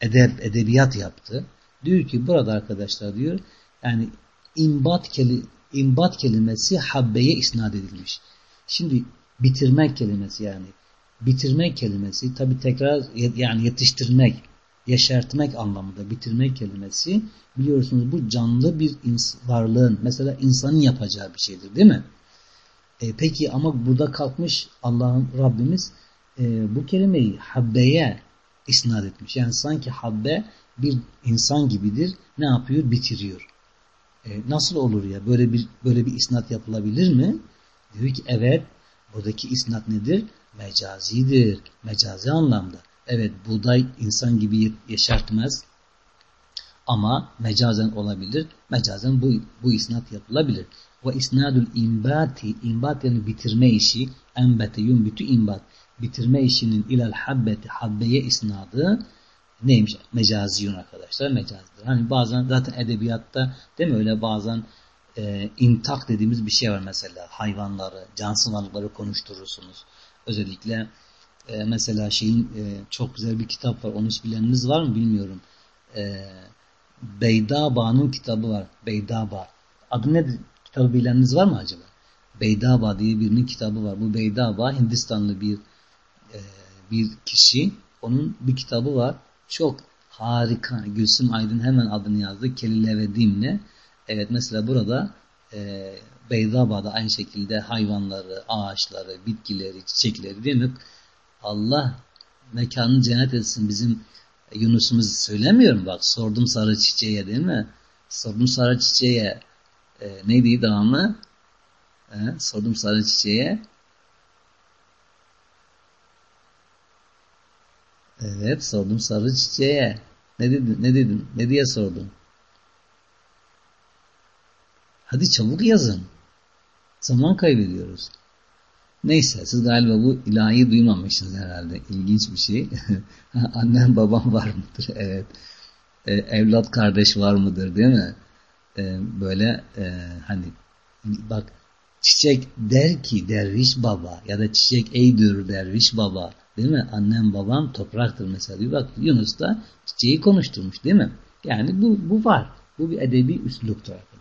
edeb, edebiyat yaptı. Diyor ki burada arkadaşlar diyor yani imbat, keli, imbat kelimesi habbeye isnat edilmiş. Şimdi bitirmek kelimesi yani bitirmek kelimesi tabi tekrar yani yetiştirmek yeşertmek anlamında bitirmek kelimesi biliyorsunuz bu canlı bir varlığın mesela insanın yapacağı bir şeydir değil mi? E, peki ama burada kalkmış Allah'ın Rabbimiz e, bu kelimeyi habbeye isnat etmiş. Yani sanki habbe bir insan gibidir. Ne yapıyor? Bitiriyor. E, nasıl olur ya? Böyle bir böyle bir isnat yapılabilir mi? Diyor ki evet. Buradaki isnat nedir? Mecazidir. Mecazi anlamda. Evet buğday insan gibi yaşartmaz. Ama mecazen olabilir. Mecazen bu, bu isnat yapılabilir. Ve isnadul imbati, imbat yani bitirme işi, enbete yumbitü imbat, bitirme işinin ilal habbeti, habbeye isnadı neymiş? Mecaziyun arkadaşlar, mecazidir. Hani bazen zaten edebiyatta değil mi öyle bazen e, intak dediğimiz bir şey var mesela. Hayvanları, cansız varlıkları konuşturursunuz. Özellikle e, mesela şeyin e, çok güzel bir kitap var. Onu hiç bileniniz var mı bilmiyorum. E, Beydaba'nın kitabı var. Beydaba. Adı nedir? Kitabı bileniniz var mı acaba? Beydaba diye birinin kitabı var. Bu Beydaba Hindistanlı bir e, bir kişi. Onun bir kitabı var. Çok harika. Gülsüm Aydın hemen adını yazdı. Kelile ve Dimle. Evet mesela burada e, Beydaba'da aynı şekilde hayvanları, ağaçları, bitkileri, çiçekleri mi? Allah mekanını cennet etsin bizim Yunus'umuz söylemiyorum bak sordum sarı çiçeğe değil mi? Sordum sarı çiçeğe e, neydi devamlı? E, sordum sarı çiçeğe Evet sordum sarı çiçeğe. Ne dedin? Ne dedin? Ne diye sordum? Hadi çabuk yazın. Zaman kaybediyoruz. Neyse siz galiba bu ilahi duymamışsınız herhalde. İlginç bir şey. (laughs) Annem babam var mıdır? (laughs) Evet. Ee, evlat kardeş var mıdır değil mi? Ee, böyle e, hani bak çiçek der ki derviş baba ya da çiçek eydir derviş baba değil mi? Annem babam topraktır mesela. Bak Yunus da çiçeği konuşturmuş değil mi? Yani bu, bu var. Bu bir edebi üsluptur arkadaşlar.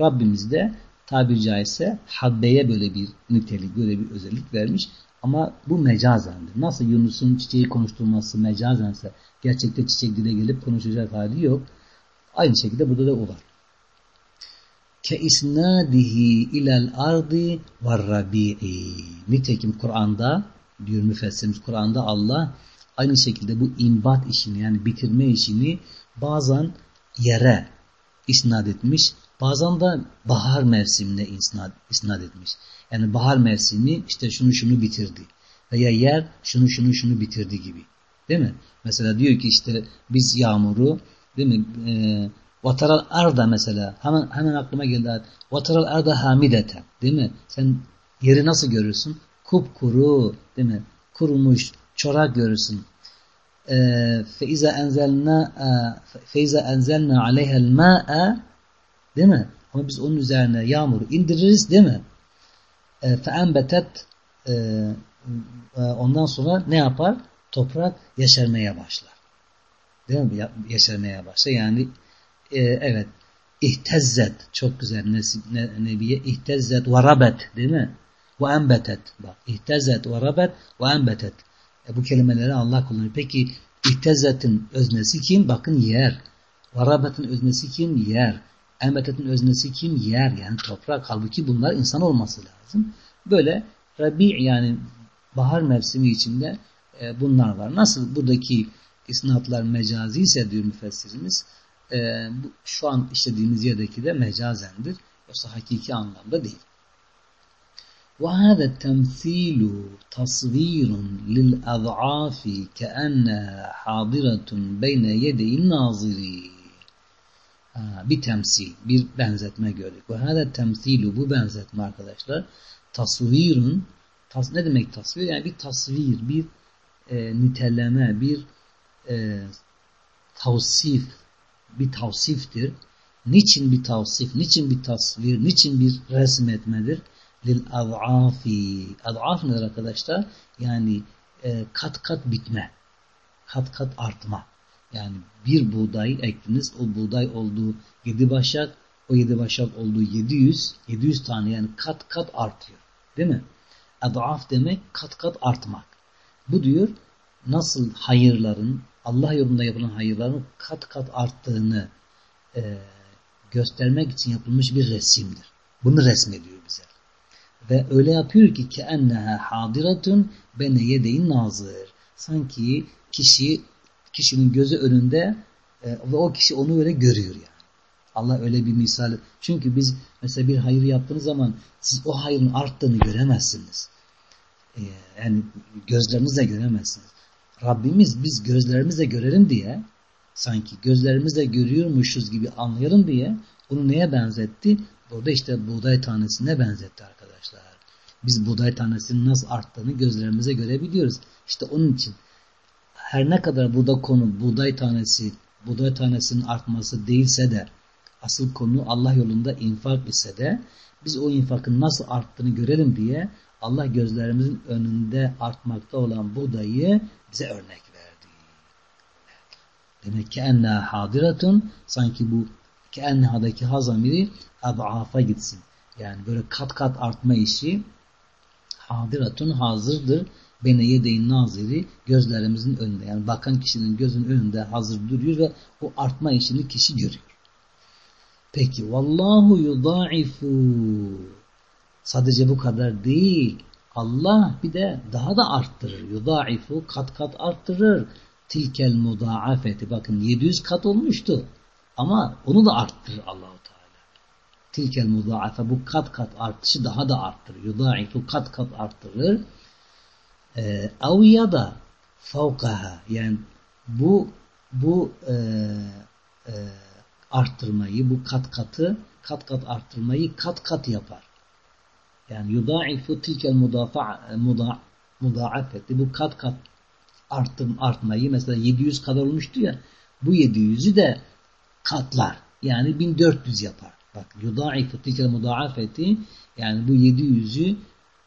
Rabbimiz de tabiri caizse habbeye böyle bir nitelik, böyle bir özellik vermiş. Ama bu mecazendir. Nasıl Yunus'un çiçeği konuşturması mecazense gerçekte çiçek dile gelip konuşacak hali yok. Aynı şekilde burada da o var. Ke isnadihi ilel ardi ve rabi'i. Nitekim Kur'an'da diyor müfessirimiz Kur'an'da Allah aynı şekilde bu imbat işini yani bitirme işini bazen yere isnat etmiş Bazen de bahar mevsimine isnat, isnat etmiş. Yani bahar mevsimi işte şunu şunu bitirdi. Veya yer şunu şunu şunu bitirdi gibi. Değil mi? Mesela diyor ki işte biz yağmuru değil mi? E, Vataral arda mesela hemen hemen aklıma geldi. Vataral arda hamidete değil mi? Sen yeri nasıl görürsün? Kupkuru değil mi? Kurumuş, çorak görürsün. Feiza enzelna feiza enzelna aleyhel ma'a Değil mi? Ama biz onun üzerine yağmuru indiririz değil mi? E, e, e, ondan sonra ne yapar? Toprak yeşermeye başlar. Değil mi? Yeşermeye başlar. Yani e, evet İhtezzet çok güzel ne, Nebiye İhtezzet ve rabet değil mi? Ve enbetet. Bak İhtezzet ve rabet ve enbetet. E, bu kelimeleri Allah kullanıyor. Peki İhtezzet'in öznesi kim? Bakın yer. Ve öznesi kim? Yer Enbetetin öznesi kim? Yer yani toprak. Halbuki bunlar insan olması lazım. Böyle Rabi yani bahar mevsimi içinde e, bunlar var. Nasıl buradaki isnatlar mecazi ise diyor müfessirimiz e, bu, şu an işlediğimiz yerdeki de mecazendir. Yoksa hakiki anlamda değil. وهذا التمثيل تصوير للأضعاف كأنها حاضرة بين يدي الناظرين bir temsil, bir benzetme gördük. Ve hâde temsilu, bu benzetme arkadaşlar, tasvirun, tas, ne demek tasvir? Yani bir tasvir, bir e, niteleme, bir e, tavsif, bir tavsiftir. Niçin bir tavsif, niçin bir tasvir, niçin bir resmetmedir? Lil ad'afi. Ad'af nedir arkadaşlar? Yani e, kat kat bitme, kat kat artma. Yani bir buğday ektiniz. O buğday olduğu yedi başak, o yedi başak olduğu 700, 700 tane yani kat kat artıyor. Değil mi? Adaf demek kat kat artmak. Bu diyor nasıl hayırların, Allah yolunda yapılan hayırların kat kat arttığını e, göstermek için yapılmış bir resimdir. Bunu resmediyor bize. Ve öyle yapıyor ki ki enneha hadiratun bene yedeyin nazır. Sanki kişi kişinin gözü önünde e, ve o kişi onu öyle görüyor yani. Allah öyle bir misal. Çünkü biz mesela bir hayır yaptığınız zaman siz o hayrın arttığını göremezsiniz. Ee, yani gözlerinizle göremezsiniz. Rabbimiz biz gözlerimizle görelim diye sanki gözlerimizle görüyormuşuz gibi anlayalım diye bunu neye benzetti? Burada işte buğday tanesine benzetti arkadaşlar. Biz buğday tanesinin nasıl arttığını gözlerimize görebiliyoruz. İşte onun için her ne kadar burada konu buğday tanesi, buğday tanesinin artması değilse de asıl konu Allah yolunda infak ise de biz o infakın nasıl arttığını görelim diye Allah gözlerimizin önünde artmakta olan buğdayı bize örnek verdi. Demek ki enna hadiratun sanki bu ki ennahadaki hazamiri abafa gitsin. Yani böyle kat kat artma işi hadiratun hazırdır. Bene yedeyin naziri gözlerimizin önünde. Yani bakan kişinin gözün önünde hazır duruyor ve o artma işini kişi görüyor. Peki vallahu yudaifu sadece bu kadar değil. Allah bir de daha da arttırır. Yudaifu kat kat arttırır. Tilkel mudaafeti bakın 700 kat olmuştu. Ama onu da arttırır Allahu Teala. Tilkel mudaafe bu kat kat artışı daha da arttırır. Yudaifu kat kat arttırır. Ee, ev ya da fevkaha yani bu bu e, e, arttırmayı, bu kat katı, kat kat arttırmayı kat kat yapar. Yani yudaifu tilkel mudaafeti, bu kat kat arttım, artmayı, mesela 700 kadar olmuştu ya, bu 700'ü de katlar. Yani 1400 yapar. Bak yudaifu tilkel mudaafeti, yani bu 700'ü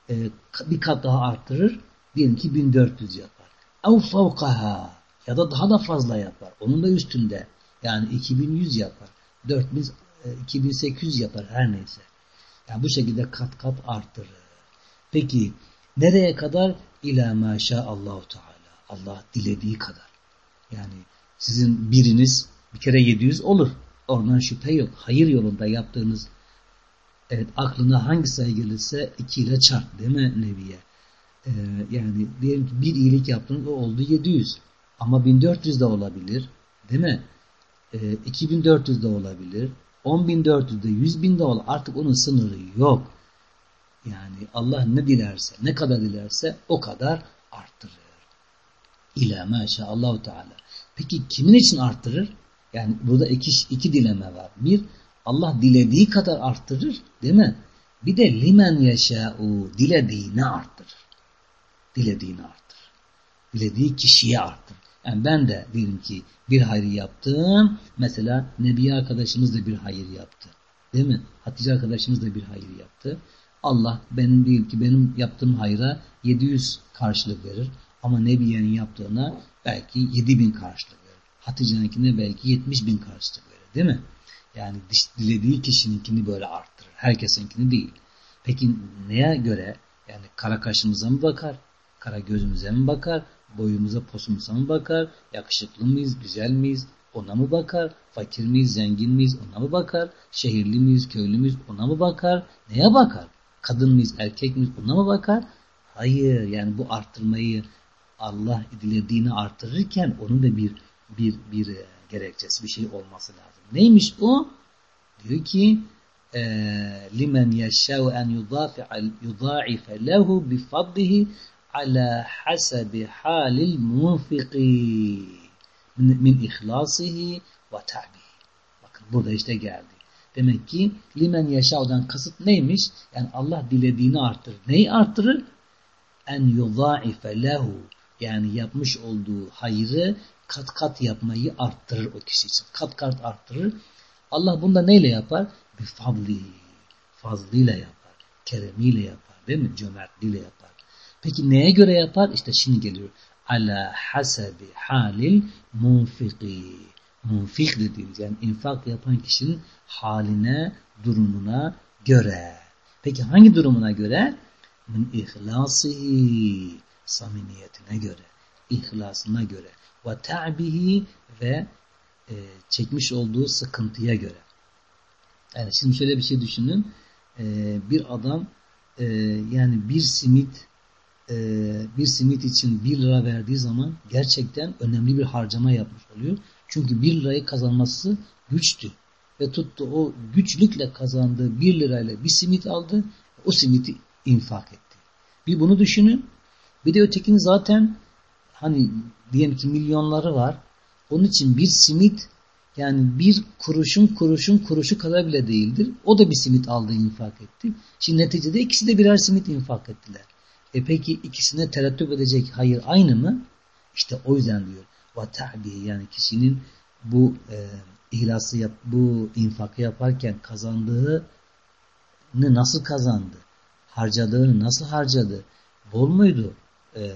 e, bir kat daha arttırır, diyelim ki 1400 yapar. Ev fevkaha ya da daha da fazla yapar. Onun da üstünde. Yani 2100 yapar. 4000, 2800 e, yapar her neyse. Yani bu şekilde kat kat arttırır. Peki nereye kadar? İlâ maşa Allahu Teala. Allah dilediği kadar. Yani sizin biriniz bir kere 700 olur. Oradan şüphe yok. Hayır yolunda yaptığınız evet aklına hangi sayı gelirse 2 ile çarp değil mi Nebiye? Ee, yani diyelim ki bir iyilik yaptınız o oldu 700. Ama 1400 de olabilir. Değil mi? e, ee, 2400 de olabilir, 10.400 de 100.000 de olabilir. Artık onun sınırı yok. Yani Allah ne dilerse, ne kadar dilerse o kadar arttırır. İlâ maşa Allahu Teala. Peki kimin için arttırır? Yani burada iki, iki dileme var. Bir, Allah dilediği kadar arttırır değil mi? Bir de limen yeşâ'u dilediğini arttırır. Dilediğini arttırır. Dilediği kişiye arttırır. Yani ben de diyelim ki bir hayır yaptım. Mesela Nebi arkadaşımız da bir hayır yaptı. Değil mi? Hatice arkadaşımız da bir hayır yaptı. Allah benim değil ki benim yaptığım hayra 700 karşılık verir. Ama Nebiye'nin yaptığına belki 7000 karşılık verir. Hatice'ninkine belki 70 bin karşılık verir. Değil mi? Yani dilediği kişininkini böyle arttırır. Herkesinkini değil. Peki neye göre? Yani kara kaşımıza mı bakar? Kara gözümüze mi bakar? boyumuza posumuza mı bakar? Yakışıklı mıyız, güzel miyiz? Ona mı bakar? Fakir miyiz, zengin miyiz? Ona mı bakar? Şehirli miyiz, köylü müyüz? Ona mı bakar? Neye bakar? Kadın mıyız, erkek miyiz? Ona mı bakar? Hayır. Yani bu arttırmayı Allah dilediğini arttırırken onun da bir bir bir e, gerekçesi, bir şey olması lazım. Neymiş o? Diyor ki limen yeşşâhu en yudâ'ife lehu bifadlihi ala hasabi halil munfiki min ihlasihi ve ta'bihi. Bakın burada işte geldi. Demek ki limen yaşavdan kasıt neymiş? Yani Allah dilediğini arttırır. Neyi arttırır? En yudaife lehu yani yapmış olduğu hayrı kat kat yapmayı arttırır o kişi için. Kat kat arttırır. Allah bunda neyle yapar? Bir fadli. Fazlıyla yapar. Keremiyle yapar. Değil mi? Cömertliğiyle yapar. Peki neye göre yapar? İşte şimdi geliyor. Ala hasabi halil munfiki. Munfik dediğimiz yani infak yapan kişinin haline, durumuna göre. Peki hangi durumuna göre? Min ihlasihi samimiyetine göre, ihlasına göre. ve ta'bihi ve e, çekmiş olduğu sıkıntıya göre. Yani şimdi şöyle bir şey düşünün. E, bir adam e, yani bir simit e, bir simit için bir lira verdiği zaman gerçekten önemli bir harcama yapmış oluyor. Çünkü bir lirayı kazanması güçtü. Ve tuttu o güçlükle kazandığı bir lirayla bir simit aldı. O simiti infak etti. Bir bunu düşünün. Bir de ötekini zaten hani diyelim ki milyonları var. Onun için bir simit yani bir kuruşun kuruşun kuruşu kadar bile değildir. O da bir simit aldı infak etti. Şimdi neticede ikisi de birer simit infak ettiler. E peki ikisine terettüp edecek hayır aynı mı? İşte o yüzden diyor. Ve yani kişinin bu e, ihlası yap, bu infakı yaparken kazandığını nasıl kazandı? Harcadığını nasıl harcadı? Bol muydu? Ee,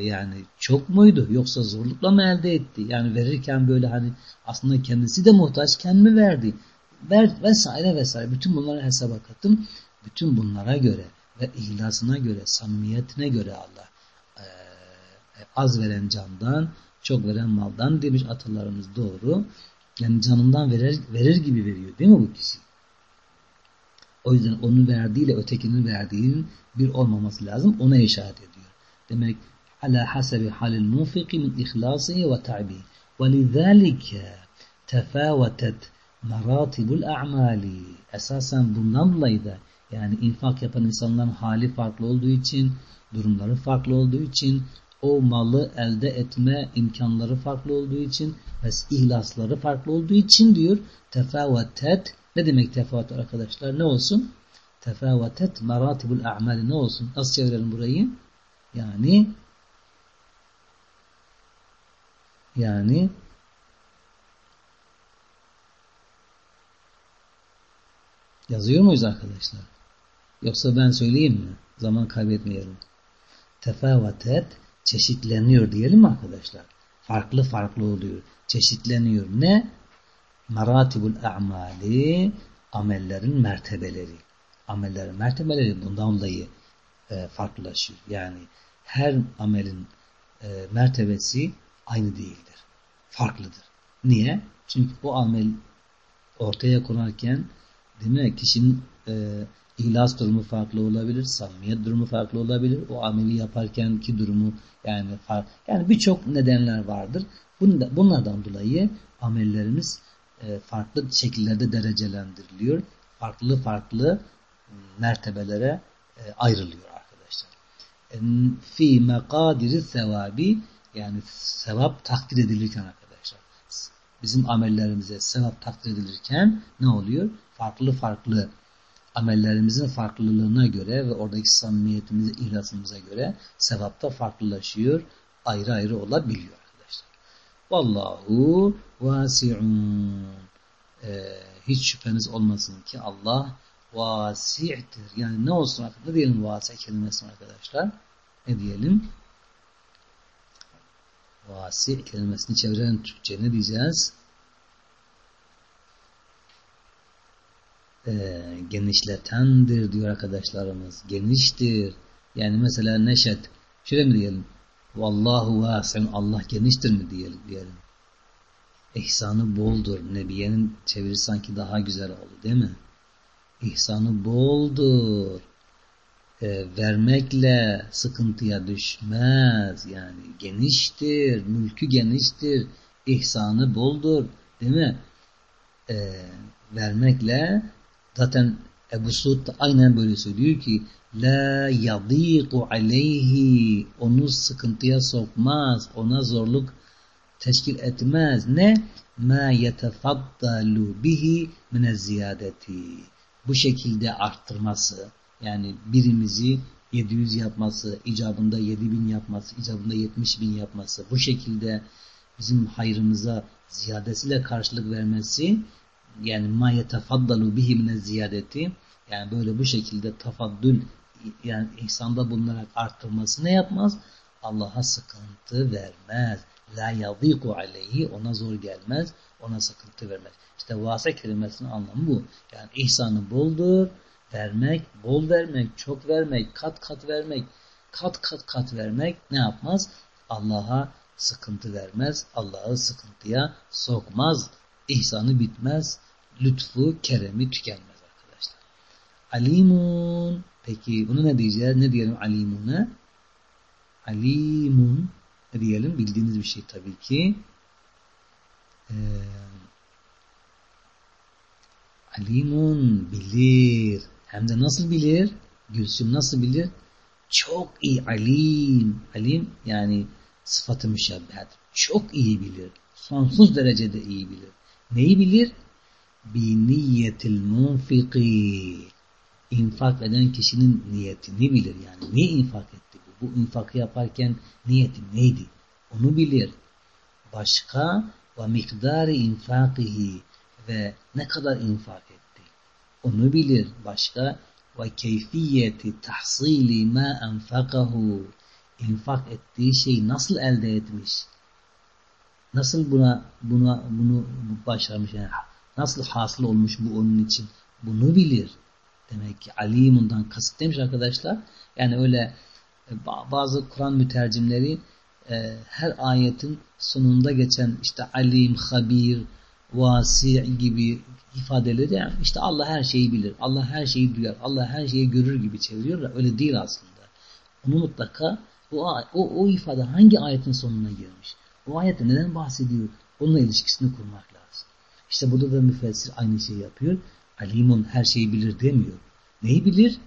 yani çok muydu? Yoksa zorlukla mı elde etti? Yani verirken böyle hani aslında kendisi de muhtaç kendimi verdi. Ver, vesaire vesaire. Bütün bunları hesaba katın. Bütün bunlara göre ve ihlasına göre, samimiyetine göre Allah e, az veren candan, çok veren maldan demiş atalarımız doğru. Yani canından verir, verir gibi veriyor değil mi bu kişi? O yüzden onun verdiğiyle ötekinin verdiğinin bir olmaması lazım. Ona işaret ediyor. Demek ala hasebi halil munfiki min ihlasihi ve ta'bi. Ve lizalike tefavetet maratibul a'mali. Esasen bundan dolayı da yani infak yapan insanların hali farklı olduğu için, durumları farklı olduğu için, o malı elde etme imkanları farklı olduğu için ve ihlasları farklı olduğu için diyor tefavetet ne demek tefavet arkadaşlar? Ne olsun? Tefavetet maratibul a'mali ne olsun? Nasıl çevirelim burayı? Yani yani yazıyor muyuz arkadaşlar yoksa ben söyleyeyim mi zaman kaybetmeyelim tefavetet çeşitleniyor diyelim mi arkadaşlar farklı farklı oluyor çeşitleniyor ne maratibul a'mali amellerin mertebeleri. Amellerin mertebeleri bundan dolayı e, farklılaşıyor. Yani her amelin e, mertebesi aynı değildir. Farklıdır. Niye? Çünkü o amel ortaya konarken değil mi? Kişinin e, ihlas durumu farklı olabilir, samimiyet durumu farklı olabilir. O ameli yaparken ki durumu yani farklı. Yani birçok nedenler vardır. Bunlardan dolayı amellerimiz e, farklı şekillerde derecelendiriliyor. Farklı farklı mertebelere e, ayrılıyor arkadaşlar. Fi mekadiri sevabi yani sevap takdir edilirken arkadaşlar bizim amellerimize sevap takdir edilirken ne oluyor? Farklı farklı amellerimizin farklılığına göre ve oradaki samimiyetimize, ihlasımıza göre sevapta farklılaşıyor, ayrı ayrı olabiliyor. Vallahu vasi'un. Ee, hiç şüpheniz olmasın ki Allah vasi'tir. Yani ne olsun arkadaşlar? Diyelim vasi kelimesine arkadaşlar? Ne diyelim? Vasi kelimesini çeviren Türkçe ne diyeceğiz? Ee, genişletendir diyor arkadaşlarımız. Geniştir. Yani mesela neşet. Şöyle mi diyelim? Vallahu vasen Allah geniştir mi diyelim diyelim. İhsanı boldur. Nebiyenin çeviri sanki daha güzel oldu değil mi? İhsanı boldur. E, vermekle sıkıntıya düşmez. Yani geniştir. Mülkü geniştir. İhsanı boldur. Değil mi? E, vermekle zaten Ebu Suud aynen böyle söylüyor ki la yadiku aleyhi onu sıkıntıya sokmaz ona zorluk teşkil etmez. Ne? Ma yetefaddalu bihi mine ziyadeti. Bu şekilde arttırması yani birimizi 700 yapması, icabında 7000 yapması, icabında 70 bin yapması, bu şekilde bizim hayrımıza ziyadesiyle karşılık vermesi, yani ma yetefaddalu bihi mine ziyadeti, yani böyle bu şekilde tafaddül yani ihsanda bulunarak arttırması ne yapmaz? Allah'a sıkıntı vermez. La yadiku aleyhi ona zor gelmez. Ona sıkıntı vermez. İşte vase kelimesinin anlamı bu. Yani ihsanı boldur. Vermek, bol vermek, çok vermek, kat kat vermek, kat kat kat vermek ne yapmaz? Allah'a sıkıntı vermez. Allah'ı sıkıntıya sokmaz. İhsanı bitmez. Lütfu, keremi tükenmez arkadaşlar. Alimun. Peki bunu ne diyeceğiz? Ne diyelim alimuna? Alimun ne diyelim? Bildiğiniz bir şey tabii ki. Ee, alimun bilir. Hem de nasıl bilir? Gülsüm nasıl bilir? Çok iyi alim. Alim yani sıfatı müşebbehat. Çok iyi bilir. Sonsuz derecede iyi bilir. Neyi bilir? Bi niyetil munfiki. İnfak eden kişinin niyetini bilir. Yani niye infak etti bu? Bu infakı yaparken niyeti neydi? Onu bilir. Başka ve miktarı infakihi ve ne kadar infak etti? Onu bilir. Başka ve keyfiyeti tahsili ma enfakahu infak ettiği şeyi nasıl elde etmiş? Nasıl buna buna bunu başarmış yani nasıl hasıl olmuş bu onun için? Bunu bilir. Demek ki alimundan kasıt demiş arkadaşlar. Yani öyle e, bazı Kur'an mütercimleri e, her ayetin sonunda geçen işte alim, habir, vasi gibi ifadeleri yani işte Allah her şeyi bilir. Allah her şeyi duyar. Allah her şeyi görür gibi çeviriyorlar. Öyle değil aslında. Onu mutlaka o, o, o ifade hangi ayetin sonuna girmiş? O ayette neden bahsediyor? Onunla ilişkisini kurmak lazım. İşte burada da müfessir aynı şeyi yapıyor. Alimun her şeyi bilir demiyor. Neyi bilir?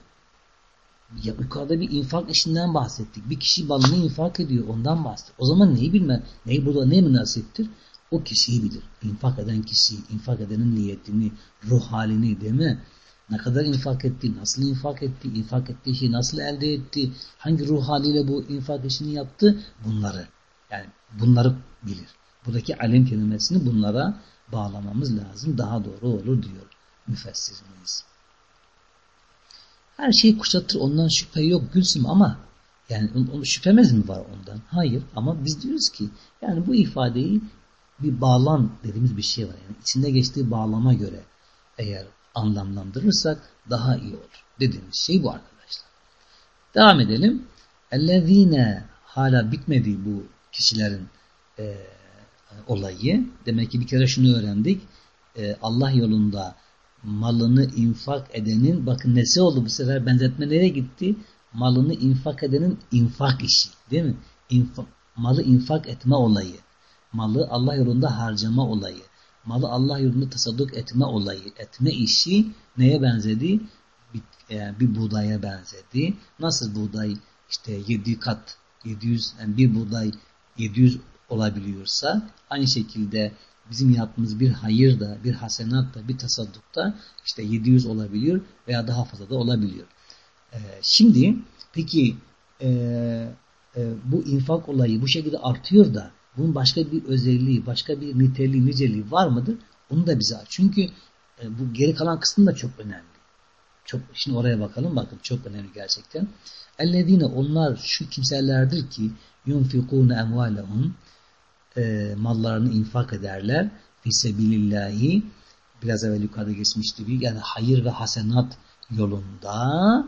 Ya yukarıda bir infak işinden bahsettik. Bir kişi balını infak ediyor. Ondan bahsettik. O zaman neyi bilme? Neyi burada ne münasiptir? O kişiyi bilir. İnfak eden kişi, infak edenin niyetini, ruh halini mi? Ne kadar infak etti, nasıl infak etti, infak ettiği şeyi nasıl elde etti, hangi ruh haliyle bu infak işini yaptı bunları. Yani bunları bilir. Buradaki alim kelimesini bunlara bağlamamız lazım. Daha doğru olur diyor müfessirimiz. Her şeyi kuşatır ondan şüphe yok Gülsüm ama yani şüphemiz mi var ondan? Hayır ama biz diyoruz ki yani bu ifadeyi bir bağlam dediğimiz bir şey var. Yani içinde geçtiği bağlama göre eğer anlamlandırırsak daha iyi olur. Dediğimiz şey bu arkadaşlar. Devam edelim. Ellezine hala bitmedi bu kişilerin e, olayı. Demek ki bir kere şunu öğrendik. E, Allah yolunda malını infak edenin bakın nesi oldu bu sefer benzetme nereye gitti? Malını infak edenin infak işi değil mi? İnfa, malı infak etme olayı. Malı Allah yolunda harcama olayı malı Allah yolunda tasadduk etme olayı, etme işi neye benzedi? Bir, e, bir buğdaya benzedi. Nasıl buğday işte 7 kat 700 yani bir buğday 700 olabiliyorsa aynı şekilde bizim yaptığımız bir hayır da, bir hasenat da, bir tasadduk da işte 700 olabiliyor veya daha fazla da olabiliyor. Ee, şimdi peki e, e, bu infak olayı bu şekilde artıyor da bunun başka bir özelliği, başka bir niteliği, niceliği var mıdır? Onu da bize Çünkü e, bu geri kalan kısım da çok önemli. Çok, şimdi oraya bakalım. Bakın çok önemli gerçekten. Ellezine onlar şu kimselerdir ki yunfikûne emvâlehum e, mallarını infak ederler. Fisebilillahi biraz evvel yukarıda geçmişti bir yani hayır ve hasenat yolunda.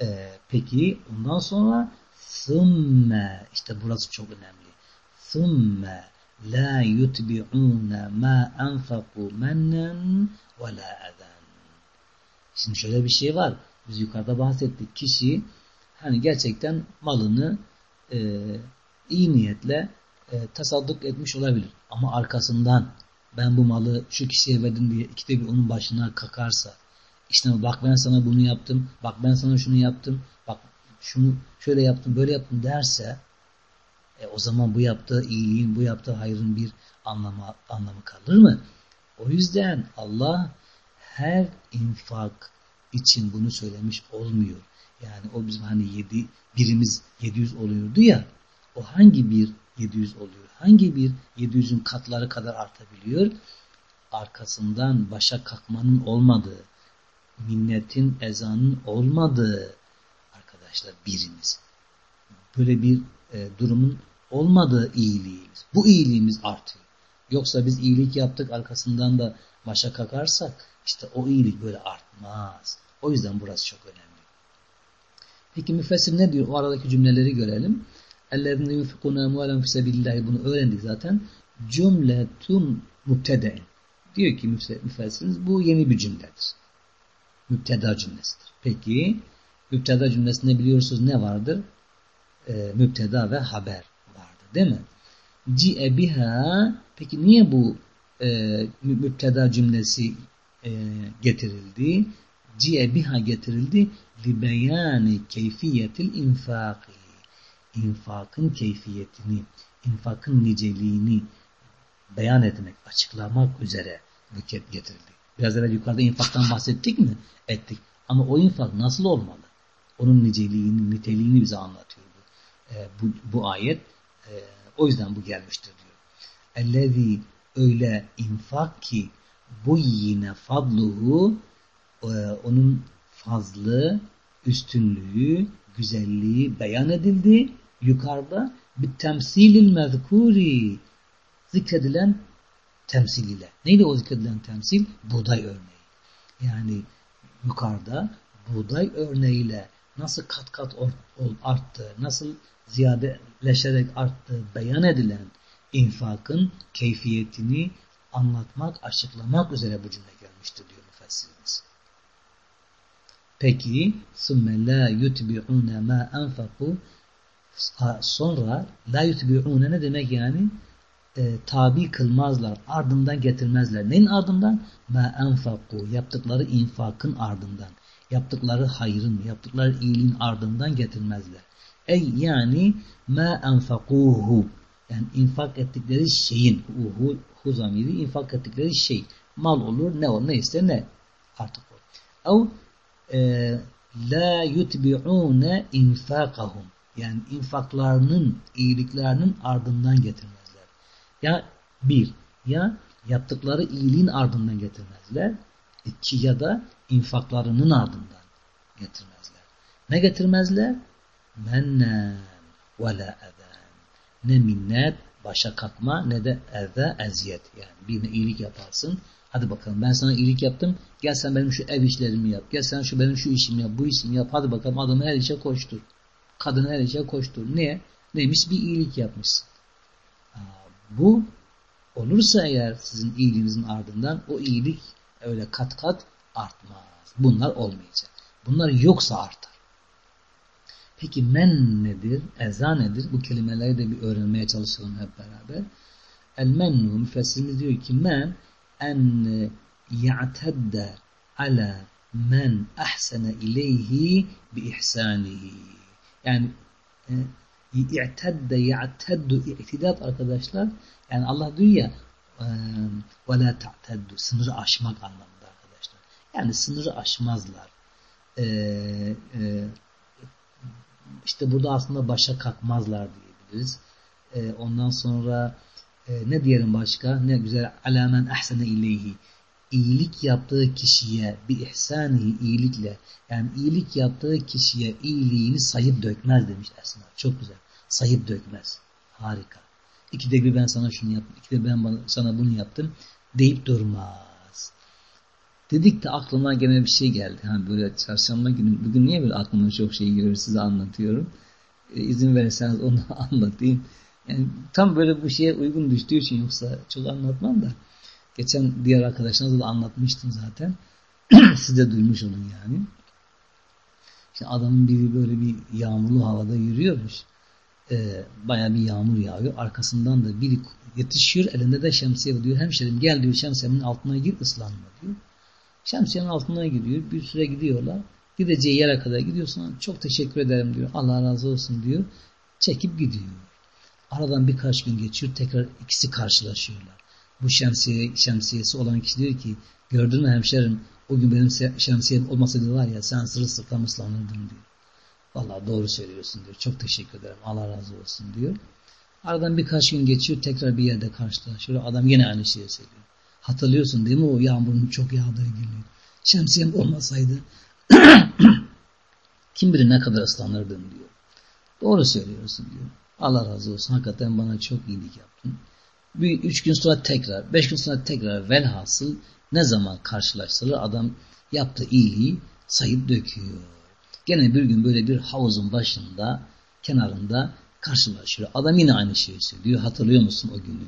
E, peki ondan sonra sımme işte burası çok önemli. sımme la yutbi'une ma enfaku mennen ve la eden şimdi şöyle bir şey var. Biz yukarıda bahsettik. Kişi hani gerçekten malını e, iyi niyetle e, tasadduk etmiş olabilir. Ama arkasından ben bu malı şu kişiye verdim diye ikide bir onun başına kakarsa işte bak ben sana bunu yaptım, bak ben sana şunu yaptım, bak şunu şöyle yaptım, böyle yaptım derse e, o zaman bu yaptığı iyiliğin, bu yaptığı hayrın bir anlamı, anlamı kalır mı? O yüzden Allah her infak için bunu söylemiş olmuyor. Yani o bizim hani yedi, birimiz 700 oluyordu ya, o hangi bir 700 oluyor? Hangi bir 700'ün katları kadar artabiliyor? Arkasından başa kalkmanın olmadığı, minnetin, ezanın olmadığı arkadaşlar birimiz. Böyle bir e, durumun olmadığı iyiliğimiz. Bu iyiliğimiz artıyor. Yoksa biz iyilik yaptık arkasından da başa kakarsak işte o iyilik böyle artmaz. O yüzden burası çok önemli. Peki müfessir ne diyor? O aradaki cümleleri görelim. اَلَّذِينَ يُنْفِقُونَ اَمْوَالًا فِي سَبِيلِ Bunu öğrendik zaten. Cümletun mübtede. Diyor ki müfessiriniz bu yeni bir cümledir. Mübteda cümlesidir. Peki mübteda cümlesinde biliyorsunuz ne vardır? Ee, mübteda ve haber vardır değil mi? Ci'e biha peki niye bu e, mübteda cümlesi e, getirildi? Ci'e biha getirildi li beyani keyfiyetil infaki infakın keyfiyetini infakın niceliğini beyan etmek, açıklamak üzere getirildi. Biraz evvel yukarıda infaktan (laughs) bahsettik mi? Ettik. Ama o infak nasıl olmalı? Onun niceliğini, niteliğini bize anlatıyor bu, e, bu, bu ayet. E, o yüzden bu gelmiştir diyor. Ellezî öyle infak ki bu yine fadluhu e, onun fazlı, üstünlüğü, güzelliği beyan edildi Yukarıda bir temsilil mezkuri zikredilen temsil ile. Neydi o zikredilen temsil? Buğday örneği. Yani yukarıda buğday örneğiyle nasıl kat kat arttı, nasıl ziyadeleşerek arttı beyan edilen infakın keyfiyetini anlatmak, açıklamak üzere bu cümle gelmiştir diyor müfessirimiz. Peki ثُمَّ لَا يُتْبِعُونَ مَا أَنْفَقُوا Sonra la yutbi'une ne demek yani? E, tabi kılmazlar, ardından getirmezler. Neyin ardından? Ma enfaku, yaptıkları infakın ardından. Yaptıkları hayrın, yaptıkları iyiliğin ardından getirmezler. Ey yani ma enfakuhu. Yani infak ettikleri şeyin, hu, hu zamiri infak ettikleri şey. Mal olur, ne olur, ne ister ne artık o. Ev e, la yutbi'une infakahum yani infaklarının, iyiliklerinin ardından getirmezler. Ya bir, ya yaptıkları iyiliğin ardından getirmezler. İki ya da infaklarının ardından getirmezler. Ne getirmezler? Mennen ve la eden. Ne minnet, başa kalkma ne de eze, eziyet. Yani birine iyilik yaparsın. Hadi bakalım ben sana iyilik yaptım. Gel sen benim şu ev işlerimi yap. Gel sen şu benim şu işimi yap. Bu işimi yap. Hadi bakalım adamı her işe koştur. Kadını her işe koştur. Niye? Neymiş? Bir iyilik yapmışsın. Bu olursa eğer sizin iyiliğinizin ardından o iyilik öyle kat kat artmaz. Bunlar olmayacak. Bunlar yoksa artar. Peki men nedir? Eza nedir? Bu kelimeleri de bir öğrenmeye çalışalım hep beraber. El mennu müfessirimiz diyor ki men en ya'tedde ala men ahsene ileyhi bi ihsanihi yani e, i'tedde ya'teddu i'tidat arkadaşlar yani Allah diyor ya ve la ta'teddu sınırı aşmak anlamında arkadaşlar. Yani sınırı aşmazlar. Ee, e, işte burada aslında başa kalkmazlar diyebiliriz. Ee, ondan sonra e, ne diyelim başka? Ne güzel alamen ahsene ileyhi iyilik yaptığı kişiye bir ihsani iyilikle yani iyilik yaptığı kişiye iyiliğini sayıp dökmez demiş Esma. Çok güzel. Sayıp dökmez. Harika. İki de bir ben sana şunu yaptım. İki de ben bana, sana bunu yaptım. Deyip durmaz. Dedik de aklıma gene bir şey geldi. Hani böyle çarşamba günü bugün niye böyle aklıma çok şey geliyor size anlatıyorum. E, izin verirseniz onu (laughs) anlatayım. Yani tam böyle bu şeye uygun düştüğü için yoksa çok anlatmam da. Geçen diğer arkadaşlarınızla da anlatmıştım zaten. (clears throat) Siz de duymuş olun yani. İşte adamın biri böyle bir yağmurlu havada yürüyormuş. Ee, Baya bir yağmur yağıyor. Arkasından da biri yetişiyor. Elinde de şemsiye diyor. Hemşerim gel diyor şemsiyenin altına gir ıslanma diyor. Şemsiyenin altına giriyor. Bir süre gidiyorlar. Gideceği yere kadar gidiyorsun. Çok teşekkür ederim diyor. Allah razı olsun diyor. Çekip gidiyor. Aradan birkaç gün geçiyor. Tekrar ikisi karşılaşıyorlar. Bu şemsiye, şemsiyesi olan kişi diyor ki gördün mü hemşerim o gün benim şemsiyem olmasaydı var ya sen sırılsıklam ıslanırdın diyor. Vallahi doğru söylüyorsun diyor. Çok teşekkür ederim. Allah razı olsun diyor. Aradan birkaç gün geçiyor. Tekrar bir yerde karşılaşıyor. Adam yine aynı şeyi söylüyor. Hatırlıyorsun değil mi o yağmurun çok yağdığı günü. Şemsiyem olmasaydı (clears throat) kim bilir ne kadar ıslanırdın diyor. Doğru söylüyorsun diyor. Allah razı olsun. Hakikaten bana çok iyilik yaptın. Bir üç gün sonra tekrar, beş gün sonra tekrar velhasıl ne zaman karşılaşsalar adam yaptığı iyiliği sayıp döküyor. Gene bir gün böyle bir havuzun başında, kenarında karşılaşıyor. Adam yine aynı şeyi söylüyor. Hatırlıyor musun o günü?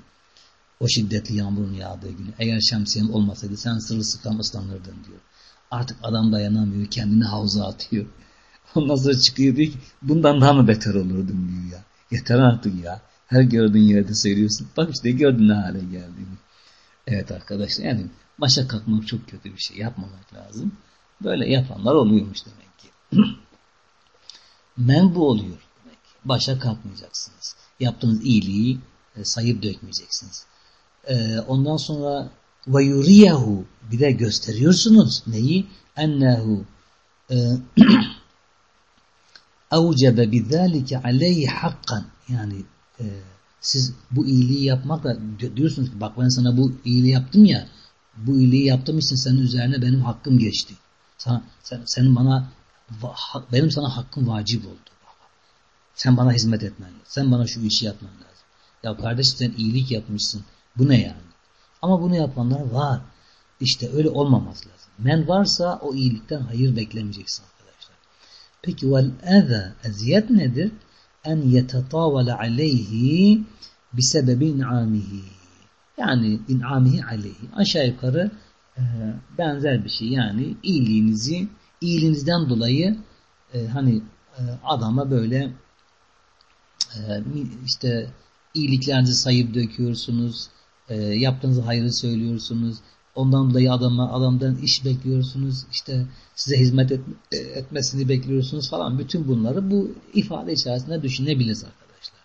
O şiddetli yağmurun yağdığı günü. Eğer şemsiyen olmasaydı sen sırılsıklam ıslanırdın diyor. Artık adam dayanamıyor. Kendini havuza atıyor. (laughs) Ondan sonra çıkıyor diyor ki bundan daha mı beter olurdum diyor ya. Yeter artık ya. Her gördüğün yerde söylüyorsun. Bak işte gördün ne hale geldiğini. Evet arkadaşlar yani başa kalkmak çok kötü bir şey. Yapmamak lazım. Böyle yapanlar oluyormuş demek ki. (clears throat) Men bu oluyor demek. Başa kalkmayacaksınız. Yaptığınız iyiliği e, sayıp dökmeyeceksiniz. E, ondan sonra ve yuriyahu bir de gösteriyorsunuz neyi? Ennehu (clears throat) evcebe bizalike aleyhi hakkan yani e, siz bu iyiliği yapmakla diyorsunuz ki bak ben sana bu iyiliği yaptım ya bu iyiliği yaptığım için senin üzerine benim hakkım geçti. Sana, sen, senin bana benim sana hakkım vacip oldu. Sen bana hizmet etmen lazım. Sen bana şu işi yapman lazım. Ya kardeşim sen iyilik yapmışsın. Bu ne yani? Ama bunu yapanlar var. İşte öyle olmaması lazım. Men varsa o iyilikten hayır beklemeyeceksin arkadaşlar. Peki vel eza eziyet nedir? En yetetavale aleyhi bisebebi in'amihi. Yani in'amihi aleyhi. Aşağı yukarı e, benzer bir şey. Yani iyiliğinizi iyiliğinizden dolayı e, hani e, adama böyle e, işte iyiliklerinizi sayıp döküyorsunuz e, yaptığınız hayrı söylüyorsunuz. Ondan dolayı adama, adamdan iş bekliyorsunuz. İşte size hizmet et, etmesini bekliyorsunuz falan. Bütün bunları bu ifade içerisinde düşünebiliriz arkadaşlar.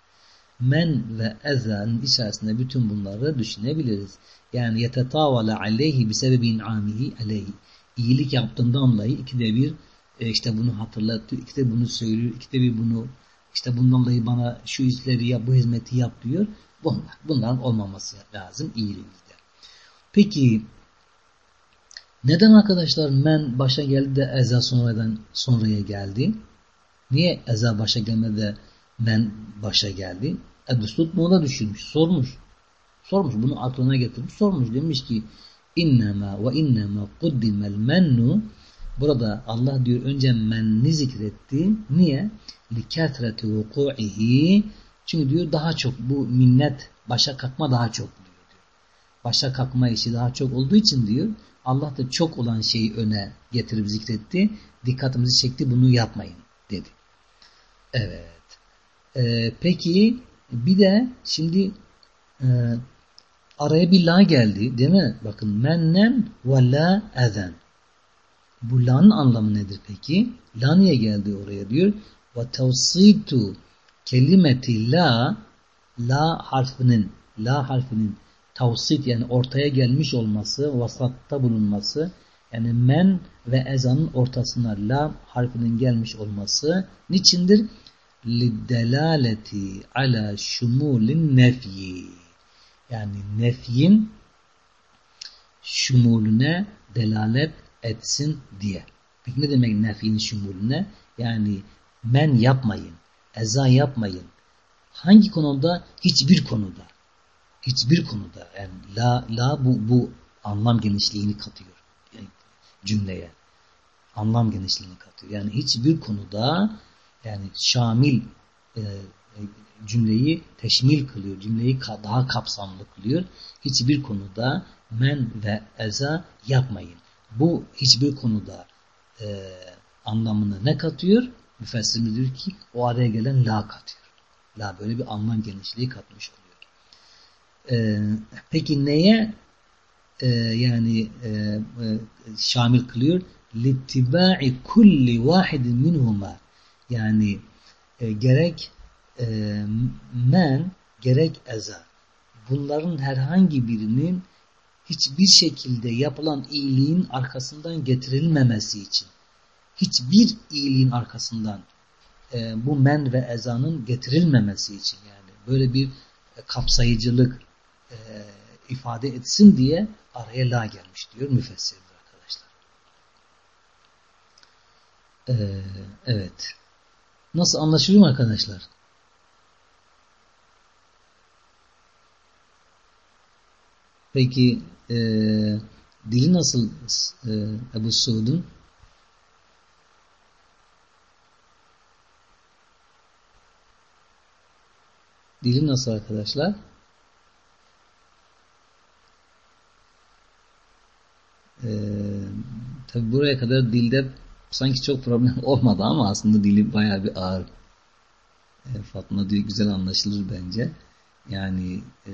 Men ve ezanın içerisinde bütün bunları düşünebiliriz. Yani yetetavale aleyhi bi sebebi in'amihi aleyhi. İyilik yaptığından dolayı ikide bir e, işte bunu hatırlatıyor, ikide bunu söylüyor, ikide bir bunu işte bundan dolayı bana şu işleri yap, bu hizmeti yap diyor. Bunlar. Bunların olmaması lazım iyiliğimizde. Peki neden arkadaşlar men başa geldi de eza sonradan sonraya geldi? Niye eza başa gelmedi de men başa geldi? Ebuslut Muğla düşürmüş. Sormuş. Sormuş. Bunu aklına getirmiş. Sormuş. Demiş ki innema ve innema kuddimel mennu burada Allah diyor önce menni zikretti. Niye? Liketreti vuku'ihi çünkü diyor daha çok bu minnet başa kalkma daha çok diyor. Başa kalkma işi daha çok olduğu için diyor Allah da çok olan şeyi öne getirip zikretti. Dikkatimizi çekti bunu yapmayın dedi. Evet. Ee, peki bir de şimdi e, araya bir la geldi değil mi? Bakın mennen ve la ezen. Bu la'nın anlamı nedir peki? La niye geldi oraya diyor? Ve tevsitu kelimeti la la harfinin la harfinin tavsit yani ortaya gelmiş olması, vasatta bulunması yani men ve ezanın ortasına la harfinin gelmiş olması niçindir? Liddelaleti ala şumulin nefyi yani nefyin şumulüne delalet etsin diye. Peki ne demek nefyin şumulüne? Yani men yapmayın eza yapmayın. Hangi konuda? Hiçbir konuda. Hiçbir konuda. Yani la, la bu, bu anlam genişliğini katıyor. Yani cümleye. Anlam genişliğini katıyor. Yani hiçbir konuda yani şamil e, e, cümleyi teşmil kılıyor. Cümleyi daha kapsamlı kılıyor. Hiçbir konuda men ve eza yapmayın. Bu hiçbir konuda e, anlamını ne katıyor? müfessirimiz diyor ki o araya gelen la katıyor. La böyle bir anlam genişliği katmış oluyor. Ee, peki neye e, yani e, e, şamil kılıyor? Littiba'i kulli vahidin minhuma yani e, gerek e, men gerek eza bunların herhangi birinin hiçbir şekilde yapılan iyiliğin arkasından getirilmemesi için hiçbir iyiliğin arkasından e, bu men ve ezanın getirilmemesi için yani böyle bir kapsayıcılık e, ifade etsin diye araya la gelmiş diyor müfessirler arkadaşlar. E, evet. Nasıl anlaşılıyor arkadaşlar? Peki e, dili nasıl e, Ebu Suud'un? Dili nasıl arkadaşlar? Ee, tabi buraya kadar dilde sanki çok problem (laughs) olmadı ama aslında dili bayağı bir ağır. Ee, Fatma diyor güzel anlaşılır bence. Yani e,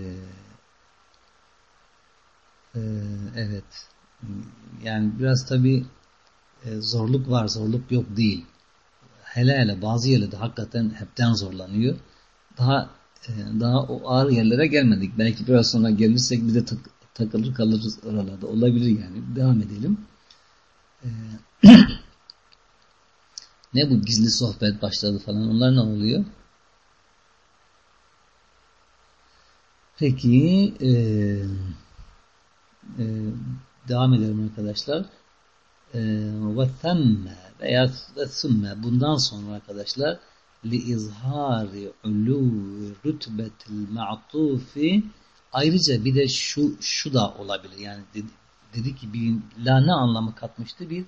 e, evet yani biraz tabi e, zorluk var zorluk yok değil. Hele hele bazı yerlerde hakikaten hepten zorlanıyor. Daha e, daha o ağır yerlere gelmedik. Belki biraz sonra gelirsek bize tak, takılır kalırız oralarda. Olabilir yani. Devam edelim. E, (clears throat) ne bu gizli sohbet başladı falan onlar ne oluyor? Peki e, e, devam edelim arkadaşlar. E, ve veya sümme bundan sonra arkadaşlar li izhari uluvi rütbetil ayrıca bir de şu şu da olabilir. Yani dedi, dedi ki bir la ne anlamı katmıştı? Bir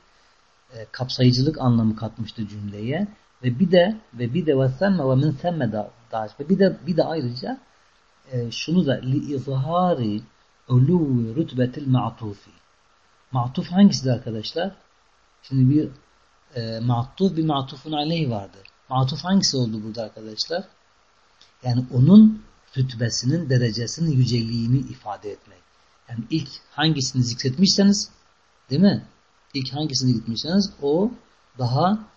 e, kapsayıcılık anlamı katmıştı cümleye ve bir de ve bir de ve semme ve min semme da, da ve bir de bir de ayrıca e, şunu da li izhari uluvi rütbetil ma'tufi Matuf hangisidir arkadaşlar? Şimdi bir e, matuf bir matufun aleyhi vardı. Matuf hangisi oldu burada arkadaşlar? Yani onun rütbesinin, derecesinin yüceliğini ifade etmek. Yani ilk hangisini zikretmişseniz değil mi? İlk hangisini gitmişseniz o daha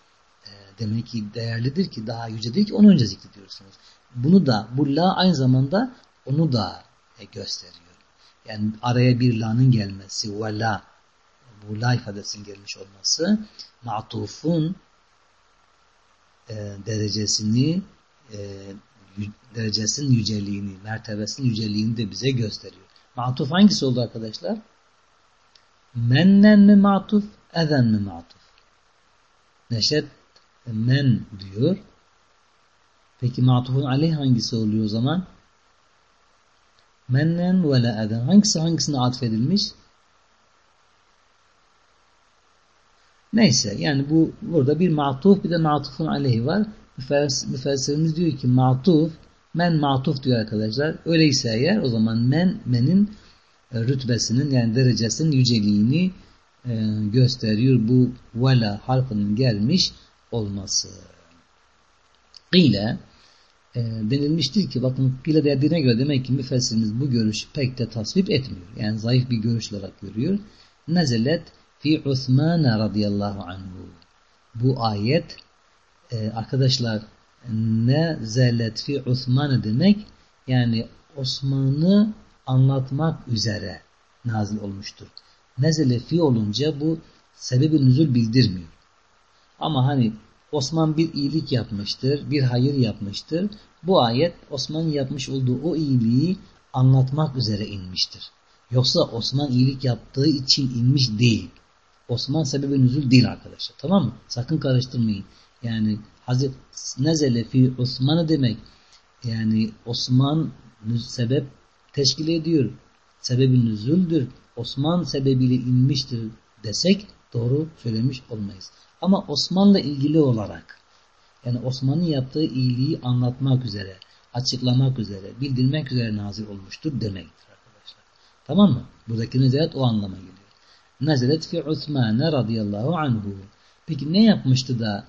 e, demek ki değerlidir ki daha yücedir ki onu önce zikrediyorsunuz. Bunu da bu la aynı zamanda onu da e, gösteriyor. Yani araya bir la'nın gelmesi ve la bu la ifadesinin gelmiş olması matufun e, derecesini e, derecesinin yüceliğini, mertebesinin yüceliğini de bize gösteriyor. Matuf hangisi oldu arkadaşlar? Mennen mi matuf, eden mi matuf? Neşet men diyor. Peki matufun aleyh hangisi oluyor o zaman? Mennen ve la eden. Hangisi hangisine atfedilmiş? Neyse yani bu burada bir matuf bir de matufun aleyhi var. Müfessirimiz diyor ki matuf men matuf diyor arkadaşlar. Öyleyse eğer o zaman men menin e, rütbesinin yani derecesinin yüceliğini e, gösteriyor bu vela harfinin gelmiş olması. Gile e, denilmiştir ki bakın gile dediğine göre demek ki müfessirimiz bu görüşü pek de tasvip etmiyor. Yani zayıf bir görüş olarak görüyor. Nezelet fi Osman radıyallahu anhu. Bu ayet e, arkadaşlar ne zelet fi Osman demek yani Osman'ı anlatmak üzere nazil olmuştur. Nezele fi olunca bu sebebi nüzul bildirmiyor. Ama hani Osman bir iyilik yapmıştır, bir hayır yapmıştır. Bu ayet Osman'ın yapmış olduğu o iyiliği anlatmak üzere inmiştir. Yoksa Osman iyilik yaptığı için inmiş değil. Osman sebebi nüzul değil arkadaşlar. Tamam mı? Sakın karıştırmayın. Yani Hazreti Nezele fi Osman'ı demek yani Osman sebep teşkil ediyor. Sebebi nüzuldür. Osman sebebiyle inmiştir desek doğru söylemiş olmayız. Ama Osman'la ilgili olarak yani Osman'ın yaptığı iyiliği anlatmak üzere, açıklamak üzere, bildirmek üzere nazil olmuştur demektir arkadaşlar. Tamam mı? Buradaki nezaret o anlama geliyor. Nezelet fi Osman radıyallahu anhu. Peki ne yapmıştı da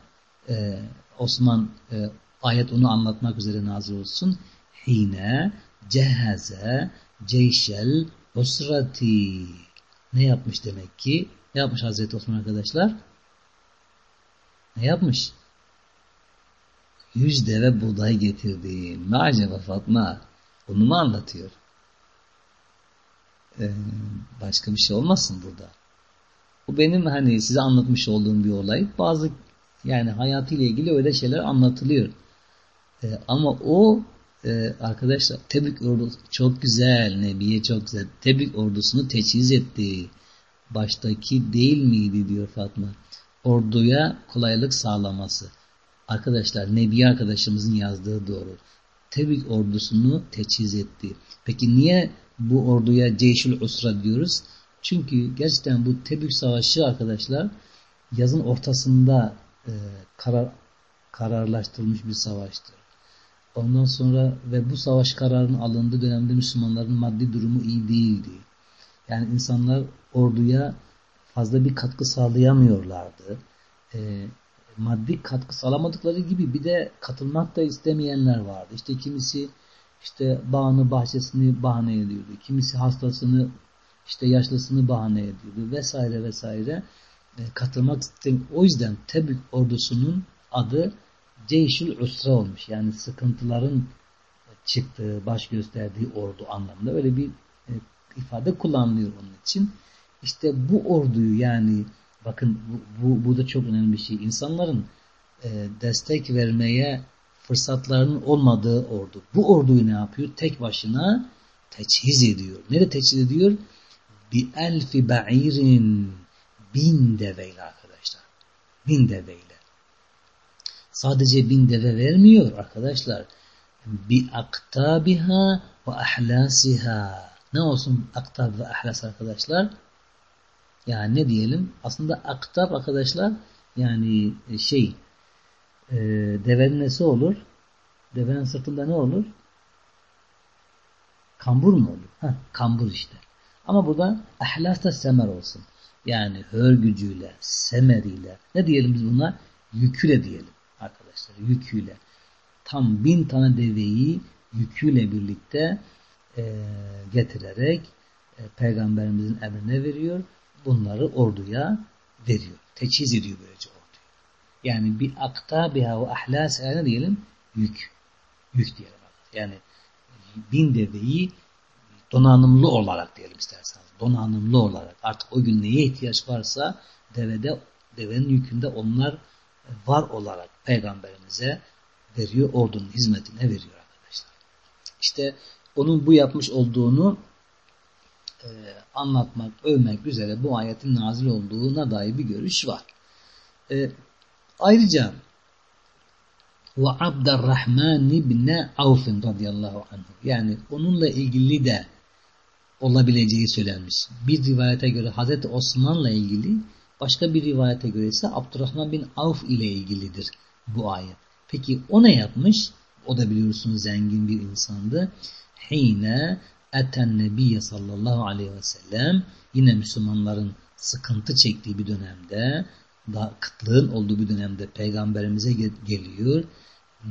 e, Osman e, ayet onu anlatmak üzere nazil olsun? Hine cehaze ceyşel usrati. Ne yapmış demek ki? Ne yapmış Hazreti Osman arkadaşlar? Ne yapmış? Yüz deve buğday getirdi. Ne acaba Fatma? Onu mu anlatıyor? Ee, başka bir şey olmasın burada. Bu benim hani size anlatmış olduğum bir olay. Bazı yani hayatıyla ilgili öyle şeyler anlatılıyor. Ee, ama o e, arkadaşlar Tebük ordusu çok güzel. Nebiye çok güzel. Tebük ordusunu teçhiz etti. Baştaki değil miydi diyor Fatma. Orduya kolaylık sağlaması. Arkadaşlar Nebi arkadaşımızın yazdığı doğru. Tebük ordusunu teçhiz etti. Peki niye bu orduya Ceyşül Usra diyoruz? Çünkü gerçekten bu Tebük Savaşı arkadaşlar yazın ortasında e, karar, kararlaştırılmış bir savaştır. Ondan sonra ve bu savaş kararının alındığı dönemde Müslümanların maddi durumu iyi değildi. Yani insanlar orduya fazla bir katkı sağlayamıyorlardı. E, maddi katkı sağlamadıkları gibi bir de katılmak da istemeyenler vardı. İşte kimisi işte bağını bahçesini bahane ediyordu. Kimisi hastasını işte yaşlısını bahane ediyordu vesaire vesaire. E, katılmak istedim. O yüzden Tebük ordusunun adı Ceyşül Usra olmuş. Yani sıkıntıların çıktığı, baş gösterdiği ordu anlamında öyle bir e, ifade kullanılıyor onun için. İşte bu orduyu yani bakın bu, bu, bu da çok önemli bir şey. İnsanların e, destek vermeye fırsatlarının olmadığı ordu. Bu orduyu ne yapıyor? Tek başına teçhiz ediyor. Nerede teçhiz ediyor? Bi elfi ba'irin bin deveyle arkadaşlar. Bin deveyle. Sadece bin deve vermiyor arkadaşlar. Bi aktabiha ve ahlasiha. Ne olsun aktab ve ahlas arkadaşlar? Yani ne diyelim? Aslında aktab arkadaşlar yani şey e, devenin nesi olur? Devenin sırtında ne olur? Kambur mu olur? Heh, kambur işte. Ama burada ahlas da semer olsun. Yani hör gücüyle, semeriyle ne diyelim biz buna? Yüküyle diyelim arkadaşlar. Yüküyle. Tam bin tane deveyi yüküyle birlikte e, getirerek e, peygamberimizin emrine veriyor. Bunları orduya veriyor. Teçhiz ediyor böylece orduyu. Yani bir akta biha ve ahlas ne diyelim? Yük. Yük diyelim. Yani bin deveyi donanımlı olarak diyelim isterseniz. Donanımlı olarak. Artık o gün neye ihtiyaç varsa devede devenin yükünde onlar var olarak peygamberimize veriyor. Ordunun hizmetine veriyor arkadaşlar. İşte onun bu yapmış olduğunu e, anlatmak, övmek üzere bu ayetin nazil olduğuna dair bir görüş var. E, ayrıca ve Abdurrahman ibn Avf radıyallahu anh yani onunla ilgili de olabileceği söylenmiş. Bir rivayete göre Hazreti Osman'la ilgili başka bir rivayete göre ise Abdurrahman bin Avf ile ilgilidir bu ayet. Peki o ne yapmış? O da biliyorsunuz zengin bir insandı. Hine eten nebiye sallallahu aleyhi ve sellem yine Müslümanların sıkıntı çektiği bir dönemde da kıtlığın olduğu bir dönemde peygamberimize geliyor.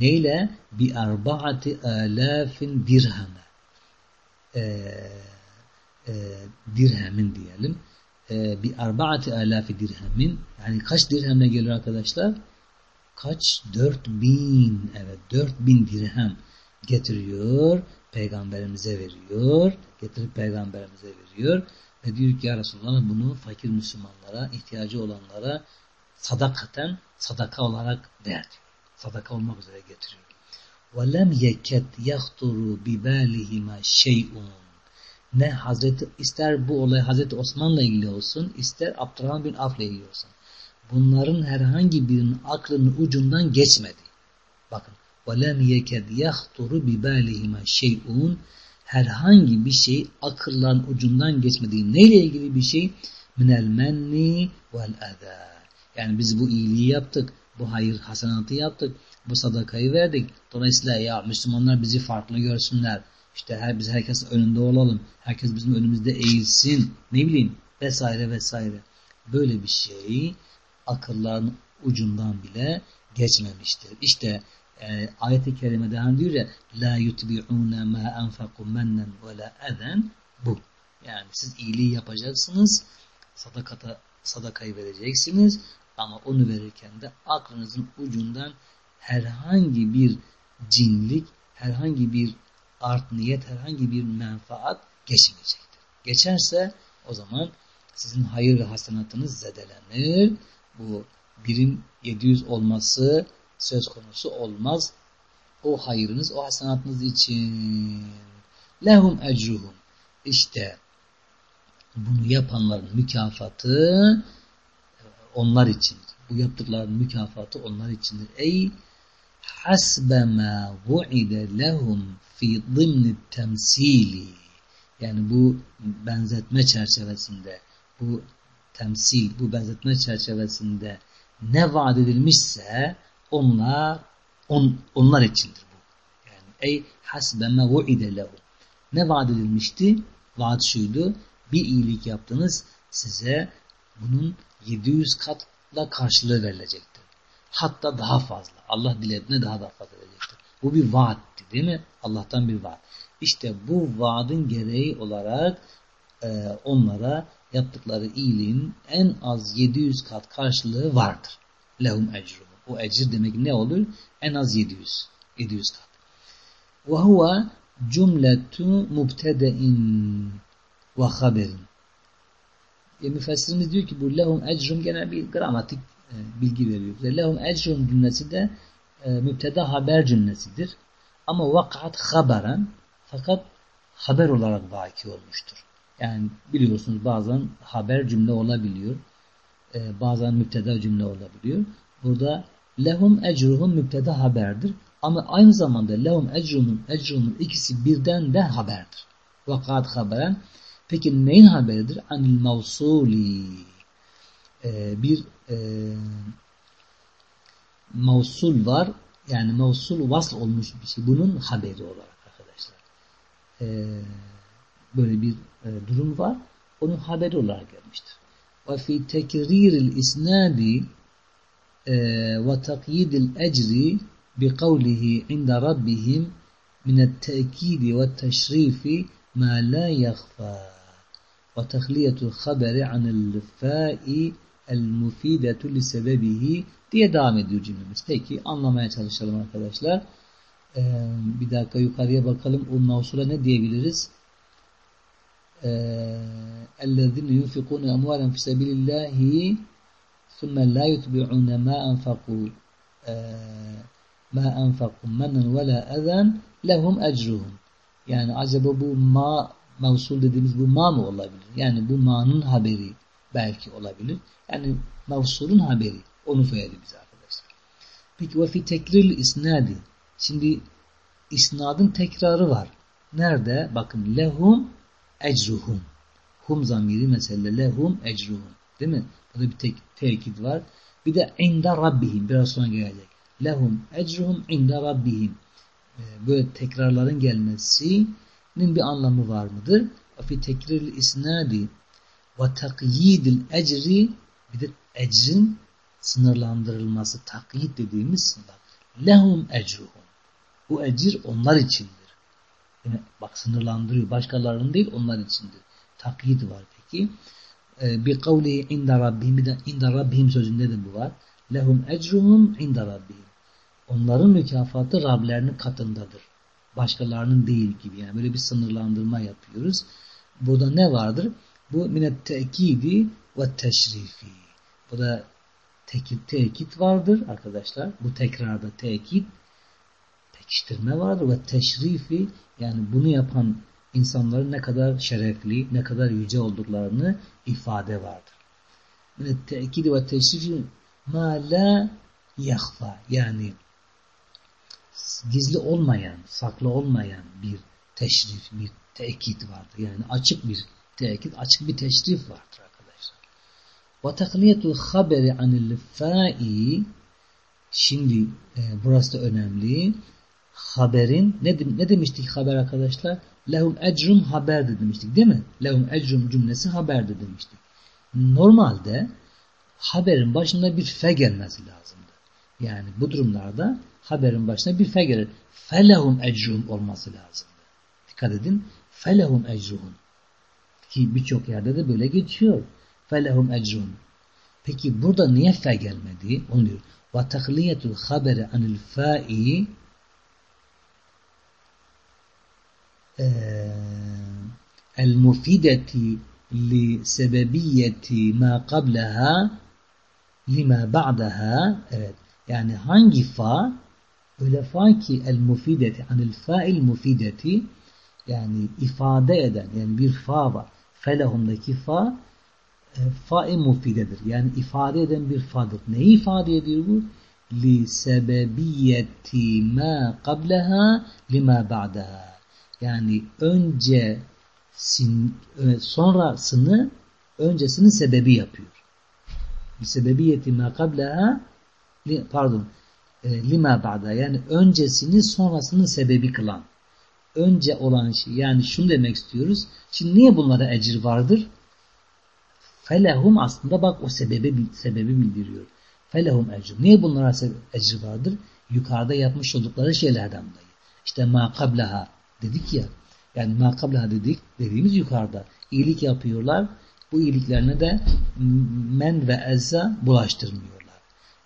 Neyle? Bi arbaati alafin dirheme. Ee, e, dirhemin diyelim. E, bir arbaati alafi dirhemin yani kaç dirhemle geliyor arkadaşlar? Kaç? Dört bin. Evet dört bin dirhem getiriyor. Peygamberimize veriyor. Getirip peygamberimize veriyor. Ve diyor ki ya Resulallah bunu fakir Müslümanlara, ihtiyacı olanlara sadakaten sadaka olarak ver Sadaka olmak üzere getiriyor. وَلَمْ يَكَدْ يَخْطُرُ بِبَالِهِمَا شَيْءٌ ne Hazreti ister bu olay Hazreti Osman'la ilgili olsun ister Abdurrahman bin Af'la ilgili olsun. Bunların herhangi birinin aklının ucundan geçmedi. Bakın وَلَمْ يَكَدْ يَخْطُرُ بِبَالِهِمَا şeyun herhangi bir şey akılların ucundan geçmediği neyle ilgili bir şey? minel menni vel eda. Yani biz bu iyiliği yaptık, bu hayır hasenatı yaptık, bu sadakayı verdik. Dolayısıyla ya Müslümanlar bizi farklı görsünler. işte her, biz herkes önünde olalım. Herkes bizim önümüzde eğilsin. Ne bileyim vesaire vesaire. Böyle bir şey akılların ucundan bile geçmemiştir. İşte e, ayet-i kerimede hani diyor ya la yutbi'une ma enfaku mennen ve la eden bu. Yani siz iyiliği yapacaksınız. Sadakata, sadakayı vereceksiniz. Ama onu verirken de aklınızın ucundan herhangi bir cinlik, herhangi bir art niyet, herhangi bir menfaat geçmeyecektir. Geçerse o zaman sizin hayır ve hasenatınız zedelenir. Bu birim 700 olması söz konusu olmaz. O hayırınız, o hasenatınız için. Lehum ecruhum. İşte bunu yapanların mükafatı onlar içindir. Bu yaptıkların mükafatı onlar içindir. Ey hasbe ma vu'ide lehum fi zimni temsili yani bu benzetme çerçevesinde bu temsil, bu benzetme çerçevesinde ne vaat edilmişse onlar on, onlar içindir bu. Yani Ey hasbe me vu'ide lehu. Ne vaat edilmişti? Vaat şuydu. Bir iyilik yaptınız size bunun 700 katla karşılığı verilecektir. Hatta daha fazla. Allah dilediğine daha da fazla verecektir. Bu bir vaatti değil mi? Allah'tan bir vaat. İşte bu vaadin gereği olarak e, onlara yaptıkları iyiliğin en az 700 kat karşılığı vardır. Lehum ecruhum. O ecir demek ne olur? En az 700. 700 kat. Ve huve cümletu mubtede'in ve haberin. E, müfessirimiz diyor ki bu lehum ecrum gene bir gramatik bilgi veriyor. Lehum ecrum cümlesi de e, haber cümlesidir. Ama vakat haberen fakat haber olarak vaki olmuştur. Yani biliyorsunuz bazen haber cümle olabiliyor. E, bazen müpteda cümle olabiliyor. Burada lehum ecruhum müpteda haberdir. Ama aynı zamanda lehum ecruhum ecruhum ikisi birden de haberdir. Vakat haberen. Peki neyin haberidir? Anil mavsuli. Ee, bir e, mavsul var. Yani mavsul vasl olmuş bir şey. Bunun haberi olarak arkadaşlar. Ee, böyle bir e, durum var. Onun haberi olarak gelmiştir. Ve fi tekriril isnadi e, ve takyidil ecri bi kavlihi inda rabbihim minet tekidi ve teşrifi ma la yakhfa ve tahliyetul haberi anil fa'i el mufidetu li sebebihi diye devam ediyor cümlemiz. Peki anlamaya çalışalım arkadaşlar. Ee, bir dakika yukarıya bakalım. O mavsula ne diyebiliriz? اَلَّذِينَ يُنْفِقُونَ أَمْوَالًا فِي سَبِيلِ اللّٰهِ ثُمَّ لَا يُتْبِعُونَ مَا أَنْفَقُوا مَا أَنْفَقُوا مَنًّا وَلَا أَذًا لَهُمْ أَجْرُهُمْ Yani acaba bu ma mevsul dediğimiz bu ma mı olabilir? Yani bu ma'nın haberi belki olabilir. Yani mevsulun haberi. Onu söyledi bize arkadaşlar. Peki ve fi tekril isnadi. Şimdi isnadın tekrarı var. Nerede? Bakın lehum ecruhum. Hum zamiri mesela lehum ecruhum. Değil mi? Burada bir tek tekit var. Bir de inda rabbihim. Biraz sonra gelecek. Lehum ecruhum inda rabbihim. Ee, böyle tekrarların gelmesinin bir anlamı var mıdır? Fi tekraril isnadi ve takyidil ecri bir de ecrin sınırlandırılması, takyid dediğimiz sınır. Lehum ecruhum. Bu ecir onlar içindir. Yani bak sınırlandırıyor. Başkalarının değil onlar içindir. Takyid var peki. Ee, bir kavli inda rabbihim inda rabbihim sözünde de bu var. Lehum ecruhum inda rabbihim. Onların mükafatı Rablerinin katındadır. Başkalarının değil gibi. Yani böyle bir sınırlandırma yapıyoruz. Burada ne vardır? Bu minet tekidi ve teşrifi. Bu da tekit, tekit vardır arkadaşlar. Bu tekrarda tekit pekiştirme vardır ve teşrifi yani bunu yapan insanların ne kadar şerefli, ne kadar yüce olduklarını ifade vardır. Ve tekidi ve teşrifi ma la yahfa yani gizli olmayan, saklı olmayan bir teşrif, bir tekit vardır. Yani açık bir tekit, açık bir teşrif vardır arkadaşlar. Ve takliyetul haberi anil fa'i şimdi e, burası da önemli haberin ne, ne demiştik haber arkadaşlar? Lehum ecrum haber de demiştik değil mi? Lehum ecrum cümlesi haber de demiştik. Normalde haberin başında bir fe gelmesi lazımdı. Yani bu durumlarda haberin başına bir fe gelir. Felehum ecrum olması lazımdı. Dikkat edin. Felehum ecruhum. Ki birçok yerde de böyle geçiyor. Felehum ecrum. Peki burada niye fe gelmedi? Onu diyor. Ve tahliyetul haberi anil fa'i المفيدة لسببية ما قبلها lima ba'daha evet yani hangi fa öyle fa ki el mufideti anil fa'il mufideti yani ifade eden yani bir fa var felahumdaki fa e, fa'i mufidedir. Yani ifade eden bir fa'dır. Neyi ifade ediyor bu? Li sebebiyeti ma qablaha lima ba'daha. Yani önce sin, e, sonrasını öncesinin sebebi yapıyor. Bir sebebiyeti ma kableha pardon e, lima ba'da yani öncesini sonrasının sebebi kılan. Önce olan şey yani şunu demek istiyoruz. Şimdi niye bunlara ecir vardır? Felehum aslında bak o sebebi sebebi bildiriyor. Felehum ecir. Niye bunlara ecir vardır? Yukarıda yapmış oldukları şeylerden dolayı. İşte ma kablaha dedik ya. Yani ma dedik dediğimiz yukarıda. iyilik yapıyorlar. Bu iyiliklerine de men ve ezza bulaştırmıyorlar.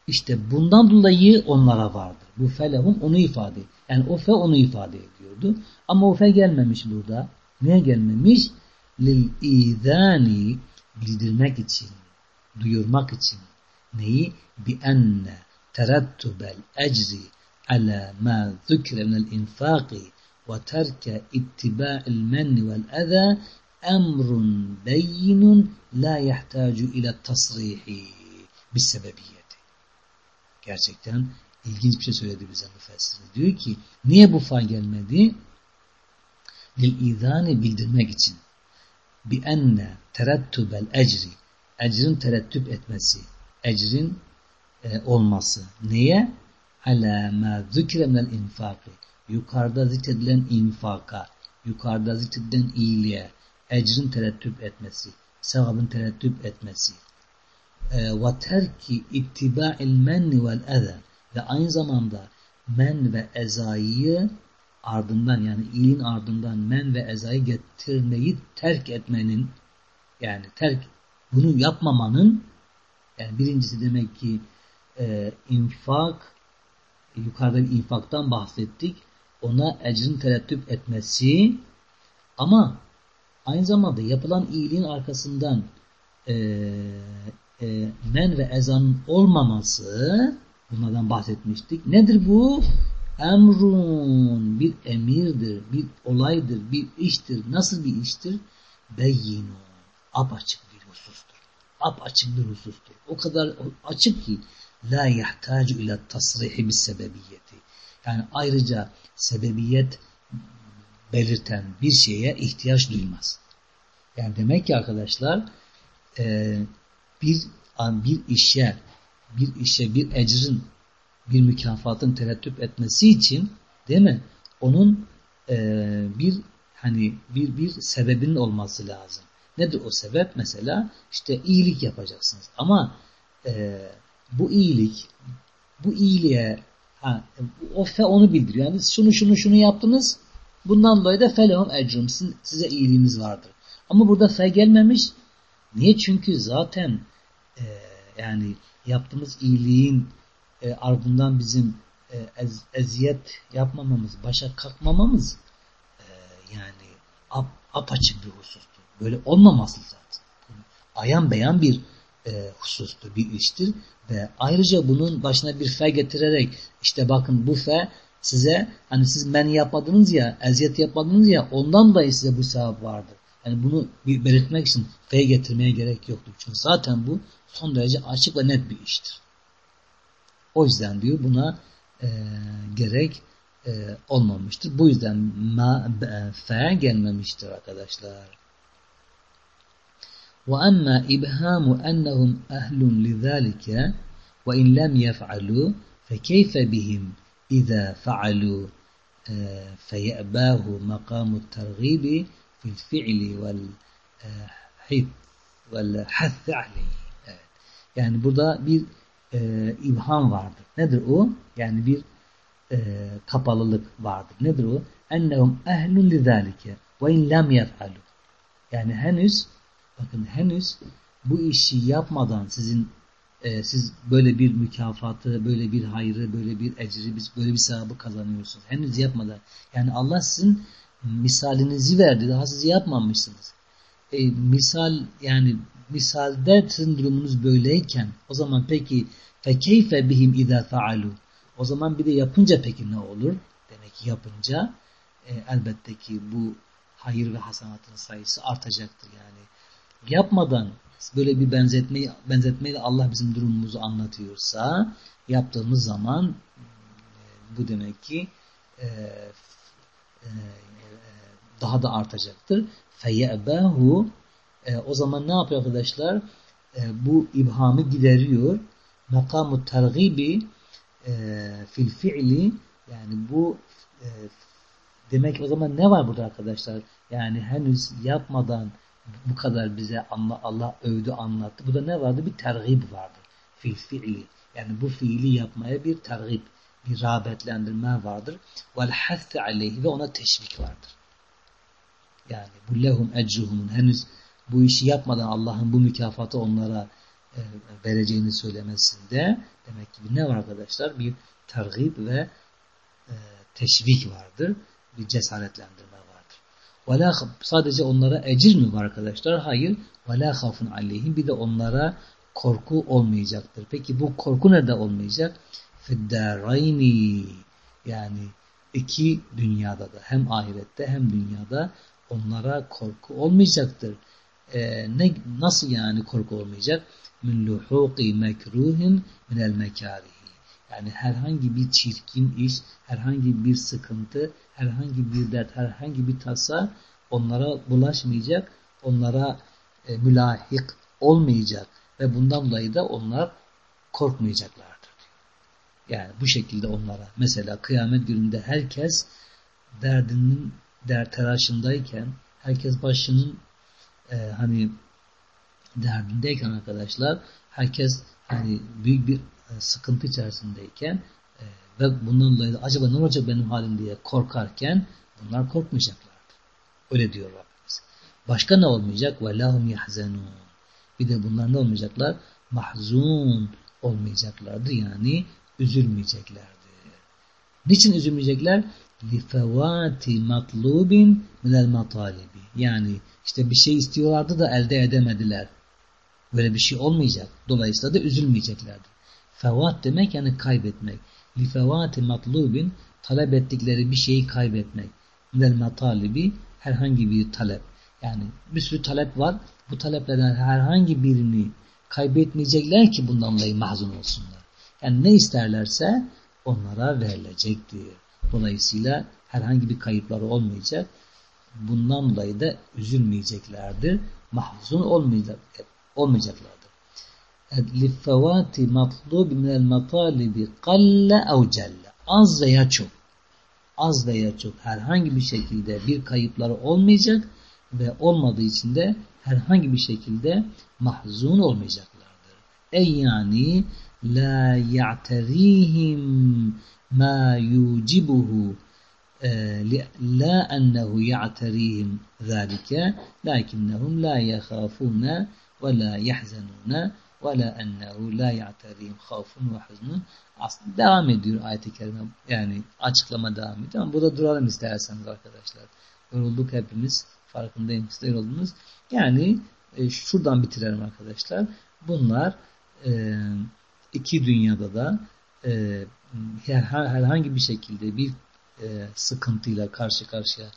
İşte bundan dolayı onlara vardır. Bu felehum onu ifade. Yani o fe onu ifade ediyordu. Ama o fe gelmemiş burada. Niye gelmemiş? Lil izani bildirmek için, duyurmak için. Neyi? Bi enne terettubel ecri ala ma zükre minel infaki ve terke ittiba'il menni vel eza emrun beyinun la yahtacu ile tasrihi bis sebebiyeti. Gerçekten ilginç bir şey söyledi bize müfessir. Diyor ki niye bu fa gelmedi? Lil izani bildirmek için. Bi enne terettubel ecri ecrin terettüp etmesi ecrin e, olması. Neye? Ala ma zükre minel yukarıda zikredilen infaka yukarıda zikredilen iyiliğe ecrin terettüp etmesi sevabın terettüp etmesi e, ve terki ittiba'il menni vel eza ve aynı zamanda men ve ezayı ardından yani iyiliğin ardından men ve ezayı getirmeyi terk etmenin yani terk bunu yapmamanın yani birincisi demek ki e, infak yukarıda bir infaktan bahsettik. Ona ecrin terettüp etmesi ama aynı zamanda yapılan iyiliğin arkasından e, e, men ve ezanın olmaması bunlardan bahsetmiştik. Nedir bu? Emrun bir emirdir, bir olaydır, bir iştir. Nasıl bir iştir? Beyinu. Apaçık bir husustur. Apaçık bir husustur. O kadar açık ki la yahtacu ila tasrihi bis sebebiyeti. Yani ayrıca sebebiyet belirten bir şeye ihtiyaç duymaz. Yani demek ki arkadaşlar e, bir bir işe bir işe bir ecrin bir mükafatın terettüp etmesi için değil mi? Onun e, bir hani bir bir sebebinin olması lazım. Nedir o sebep? Mesela işte iyilik yapacaksınız. Ama e, bu iyilik bu iyiliğe ha, o fe onu bildiriyor. Yani şunu şunu şunu yaptınız bundan dolayı da felehum ecrum size iyiliğimiz vardır. Ama burada fe gelmemiş. Niye? Çünkü zaten e, yani yaptığımız iyiliğin e, ardından bizim e, ez, eziyet yapmamamız, başa kalkmamamız e, yani ap, apaçık bir husustur. Böyle olmaması zaten. Ayan beyan bir e, husustur, bir iştir ve ayrıca bunun başına bir fe getirerek işte bakın bu fe size hani siz men yapmadınız ya, eziyet yapmadınız ya ondan dolayı size bu sevap vardır. Yani bunu belirtmek için fe getirmeye gerek yoktur. Çünkü zaten bu son derece açık ve net bir iştir. O yüzden diyor buna e, gerek e, olmamıştır. Bu yüzden ma, e, fe gelmemiştir arkadaşlar. وأما إبهام أنهم أهل لذلك وإن لم يفعلوا فكيف بهم إذا فعلوا فيأباه مقام الترغيب في الفعل والحث والحث عليه Yani burada bir e, ibham vardır. Nedir o? Yani bir e, kapalılık vardır. Nedir o? Ennehum ehlun lizalike ve in lem yef'alu. Yani henüz bakın henüz bu işi yapmadan sizin e, siz böyle bir mükafatı, böyle bir hayrı, böyle bir ecri, böyle bir sevabı kazanıyorsunuz. Henüz yapmadan. Yani Allah sizin misalinizi verdi. Daha siz yapmamışsınız. E, misal yani misalde sizin durumunuz böyleyken o zaman peki fekeyfe bihim izâ faalu o zaman bir de yapınca peki ne olur? Demek ki yapınca e, elbette ki bu hayır ve hasanatın sayısı artacaktır yani. Yapmadan böyle bir benzetmeyi benzetmeyle Allah bizim durumumuzu anlatıyorsa yaptığımız zaman e, bu demek ki e, e, daha da artacaktır. Feyebehu e, o zaman ne yapıyor arkadaşlar? E, bu ibhamı gideriyor. Makamu tergibi e, fil fi'li yani bu e, demek o zaman ne var burada arkadaşlar? Yani henüz yapmadan bu kadar bize Allah, Allah övdü anlattı. Bu da ne vardı? Bir tergib vardı. Fil fi'li. Yani bu fiili yapmaya bir tergib, bir rağbetlendirme vardır. Vel hasse aleyhi ve ona teşvik vardır. Yani bu lehum ecruhumun henüz bu işi yapmadan Allah'ın bu mükafatı onlara e, vereceğini söylemesinde demek ki ne var arkadaşlar? Bir tergib ve e, teşvik vardır. Bir cesaretlendirme vardır. Vela, sadece onlara ecir mi var arkadaşlar? Hayır. وَلَا خَافٌ aleyhim Bir de onlara korku olmayacaktır. Peki bu korku nerede olmayacak? فِدَّارَيْنِ Yani iki dünyada da hem ahirette hem dünyada onlara korku olmayacaktır. Ee, ne, nasıl yani korku olmayacak? min luhuqi mekruhin minel mekarihi. Yani herhangi bir çirkin iş, herhangi bir sıkıntı, herhangi bir dert, herhangi bir tasa onlara bulaşmayacak, onlara e, mülahik olmayacak ve bundan dolayı da onlar korkmayacaklardır. Yani bu şekilde onlara mesela kıyamet gününde herkes derdinin der telaşındayken herkes başının e, hani derdindeyken arkadaşlar herkes hani büyük bir e, sıkıntı içerisindeyken e, ve bundan dolayı da acaba ne olacak benim halim diye korkarken bunlar korkmayacaklardır. Öyle diyor Rabbimiz. Başka ne olmayacak? وَلَهُمْ يَحْزَنُونَ Bir de bunlar ne olmayacaklar? Mahzun olmayacaklardır. Yani üzülmeyeceklerdir. Niçin üzülmeyecekler? lifevati matlubin minel matalibi. Yani işte bir şey istiyorlardı da elde edemediler. Böyle bir şey olmayacak. Dolayısıyla da üzülmeyeceklerdi. Fevat demek yani kaybetmek. Lifevati matlubin talep ettikleri bir şeyi kaybetmek. Minel matalibi herhangi bir talep. Yani bir sürü talep var. Bu taleplerden herhangi birini kaybetmeyecekler ki bundan dolayı mahzun olsunlar. Yani ne isterlerse onlara verilecektir. Dolayısıyla herhangi bir kayıpları olmayacak. Bundan dolayı da üzülmeyeceklerdir. Mahzun olmayacak, olmayacaklardır. Lifevati matlubi minel matalibi kalle ev celle. Az veya çok. Az veya çok herhangi bir şekilde bir kayıpları olmayacak ve olmadığı için de herhangi bir şekilde mahzun olmayacaklardır. Ey yani la ya'terihim ma yucibuhu la ennehu ya'terihim zalike lakinnehum la yahafuna ve la yahzenune ve la ennehu la ya'terihim havfun ve huznun. Aslında devam ediyor ayet-i kerime yani açıklama devam ediyor. Ama burada duralım isterseniz arkadaşlar. Yorulduk hepimiz farkındayım siz de yoruldunuz. Yani e, şuradan bitirelim arkadaşlar. Bunlar e, iki dünyada da e, herhangi bir şekilde bir e, sıkıntıyla karşı karşıya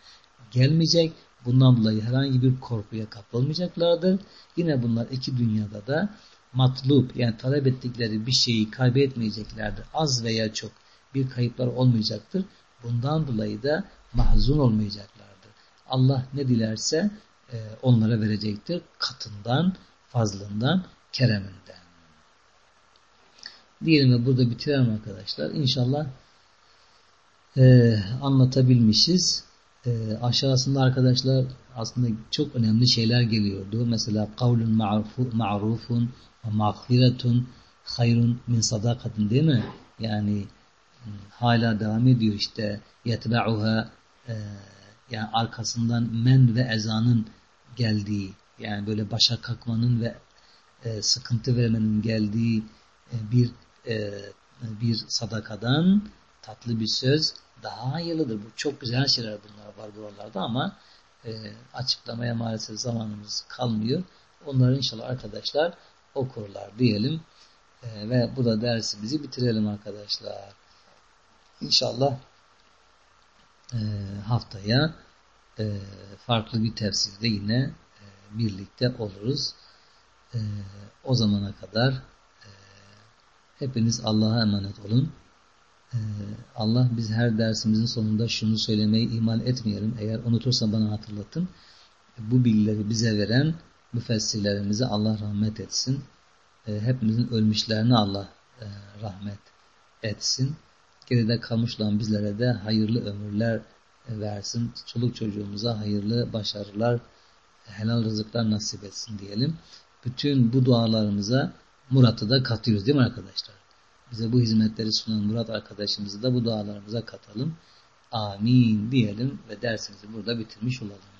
gelmeyecek Bundan dolayı herhangi bir korkuya kapılmayacaklardır. Yine bunlar iki dünyada da matlup yani talep ettikleri bir şeyi kaybetmeyeceklerdir. Az veya çok bir kayıplar olmayacaktır. Bundan dolayı da mahzun olmayacaklardır. Allah ne dilerse e, onlara verecektir. Katından, fazlından, kereminden. Diyelim burada bitirelim arkadaşlar. İnşallah e, anlatabilmişiz e, aşağısında arkadaşlar aslında çok önemli şeyler geliyordu. Mesela kavlun ma'rufun ve mağfiretun hayrun min sadakatin değil mi? Yani hmm, hala devam ediyor işte yetba'uha e, yani arkasından men ve ezanın geldiği yani böyle başa kalkmanın ve e, sıkıntı vermenin geldiği e, bir e, bir sadakadan tatlı bir söz daha hayırlıdır. Bu çok güzel şeyler bunlar var buralarda ama e, açıklamaya maalesef zamanımız kalmıyor. Onları inşallah arkadaşlar okurlar diyelim. E, ve bu da dersimizi bitirelim arkadaşlar. İnşallah haftaya farklı bir tefsirde yine birlikte oluruz. O zamana kadar hepiniz Allah'a emanet olun. Ee, Allah biz her dersimizin sonunda şunu söylemeyi iman etmeyelim. Eğer unutursa bana hatırlatın. Bu bilgileri bize veren müfessirlerimize Allah rahmet etsin. Ee, hepimizin ölmüşlerine Allah e, rahmet etsin. Geride kalmış olan bizlere de hayırlı ömürler versin. Çoluk çocuğumuza hayırlı başarılar, helal rızıklar nasip etsin diyelim. Bütün bu dualarımıza Murat'ı da katıyoruz değil mi arkadaşlar? Bize bu hizmetleri sunan Murat arkadaşımızı da bu dualarımıza katalım. Amin diyelim ve dersimizi burada bitirmiş olalım.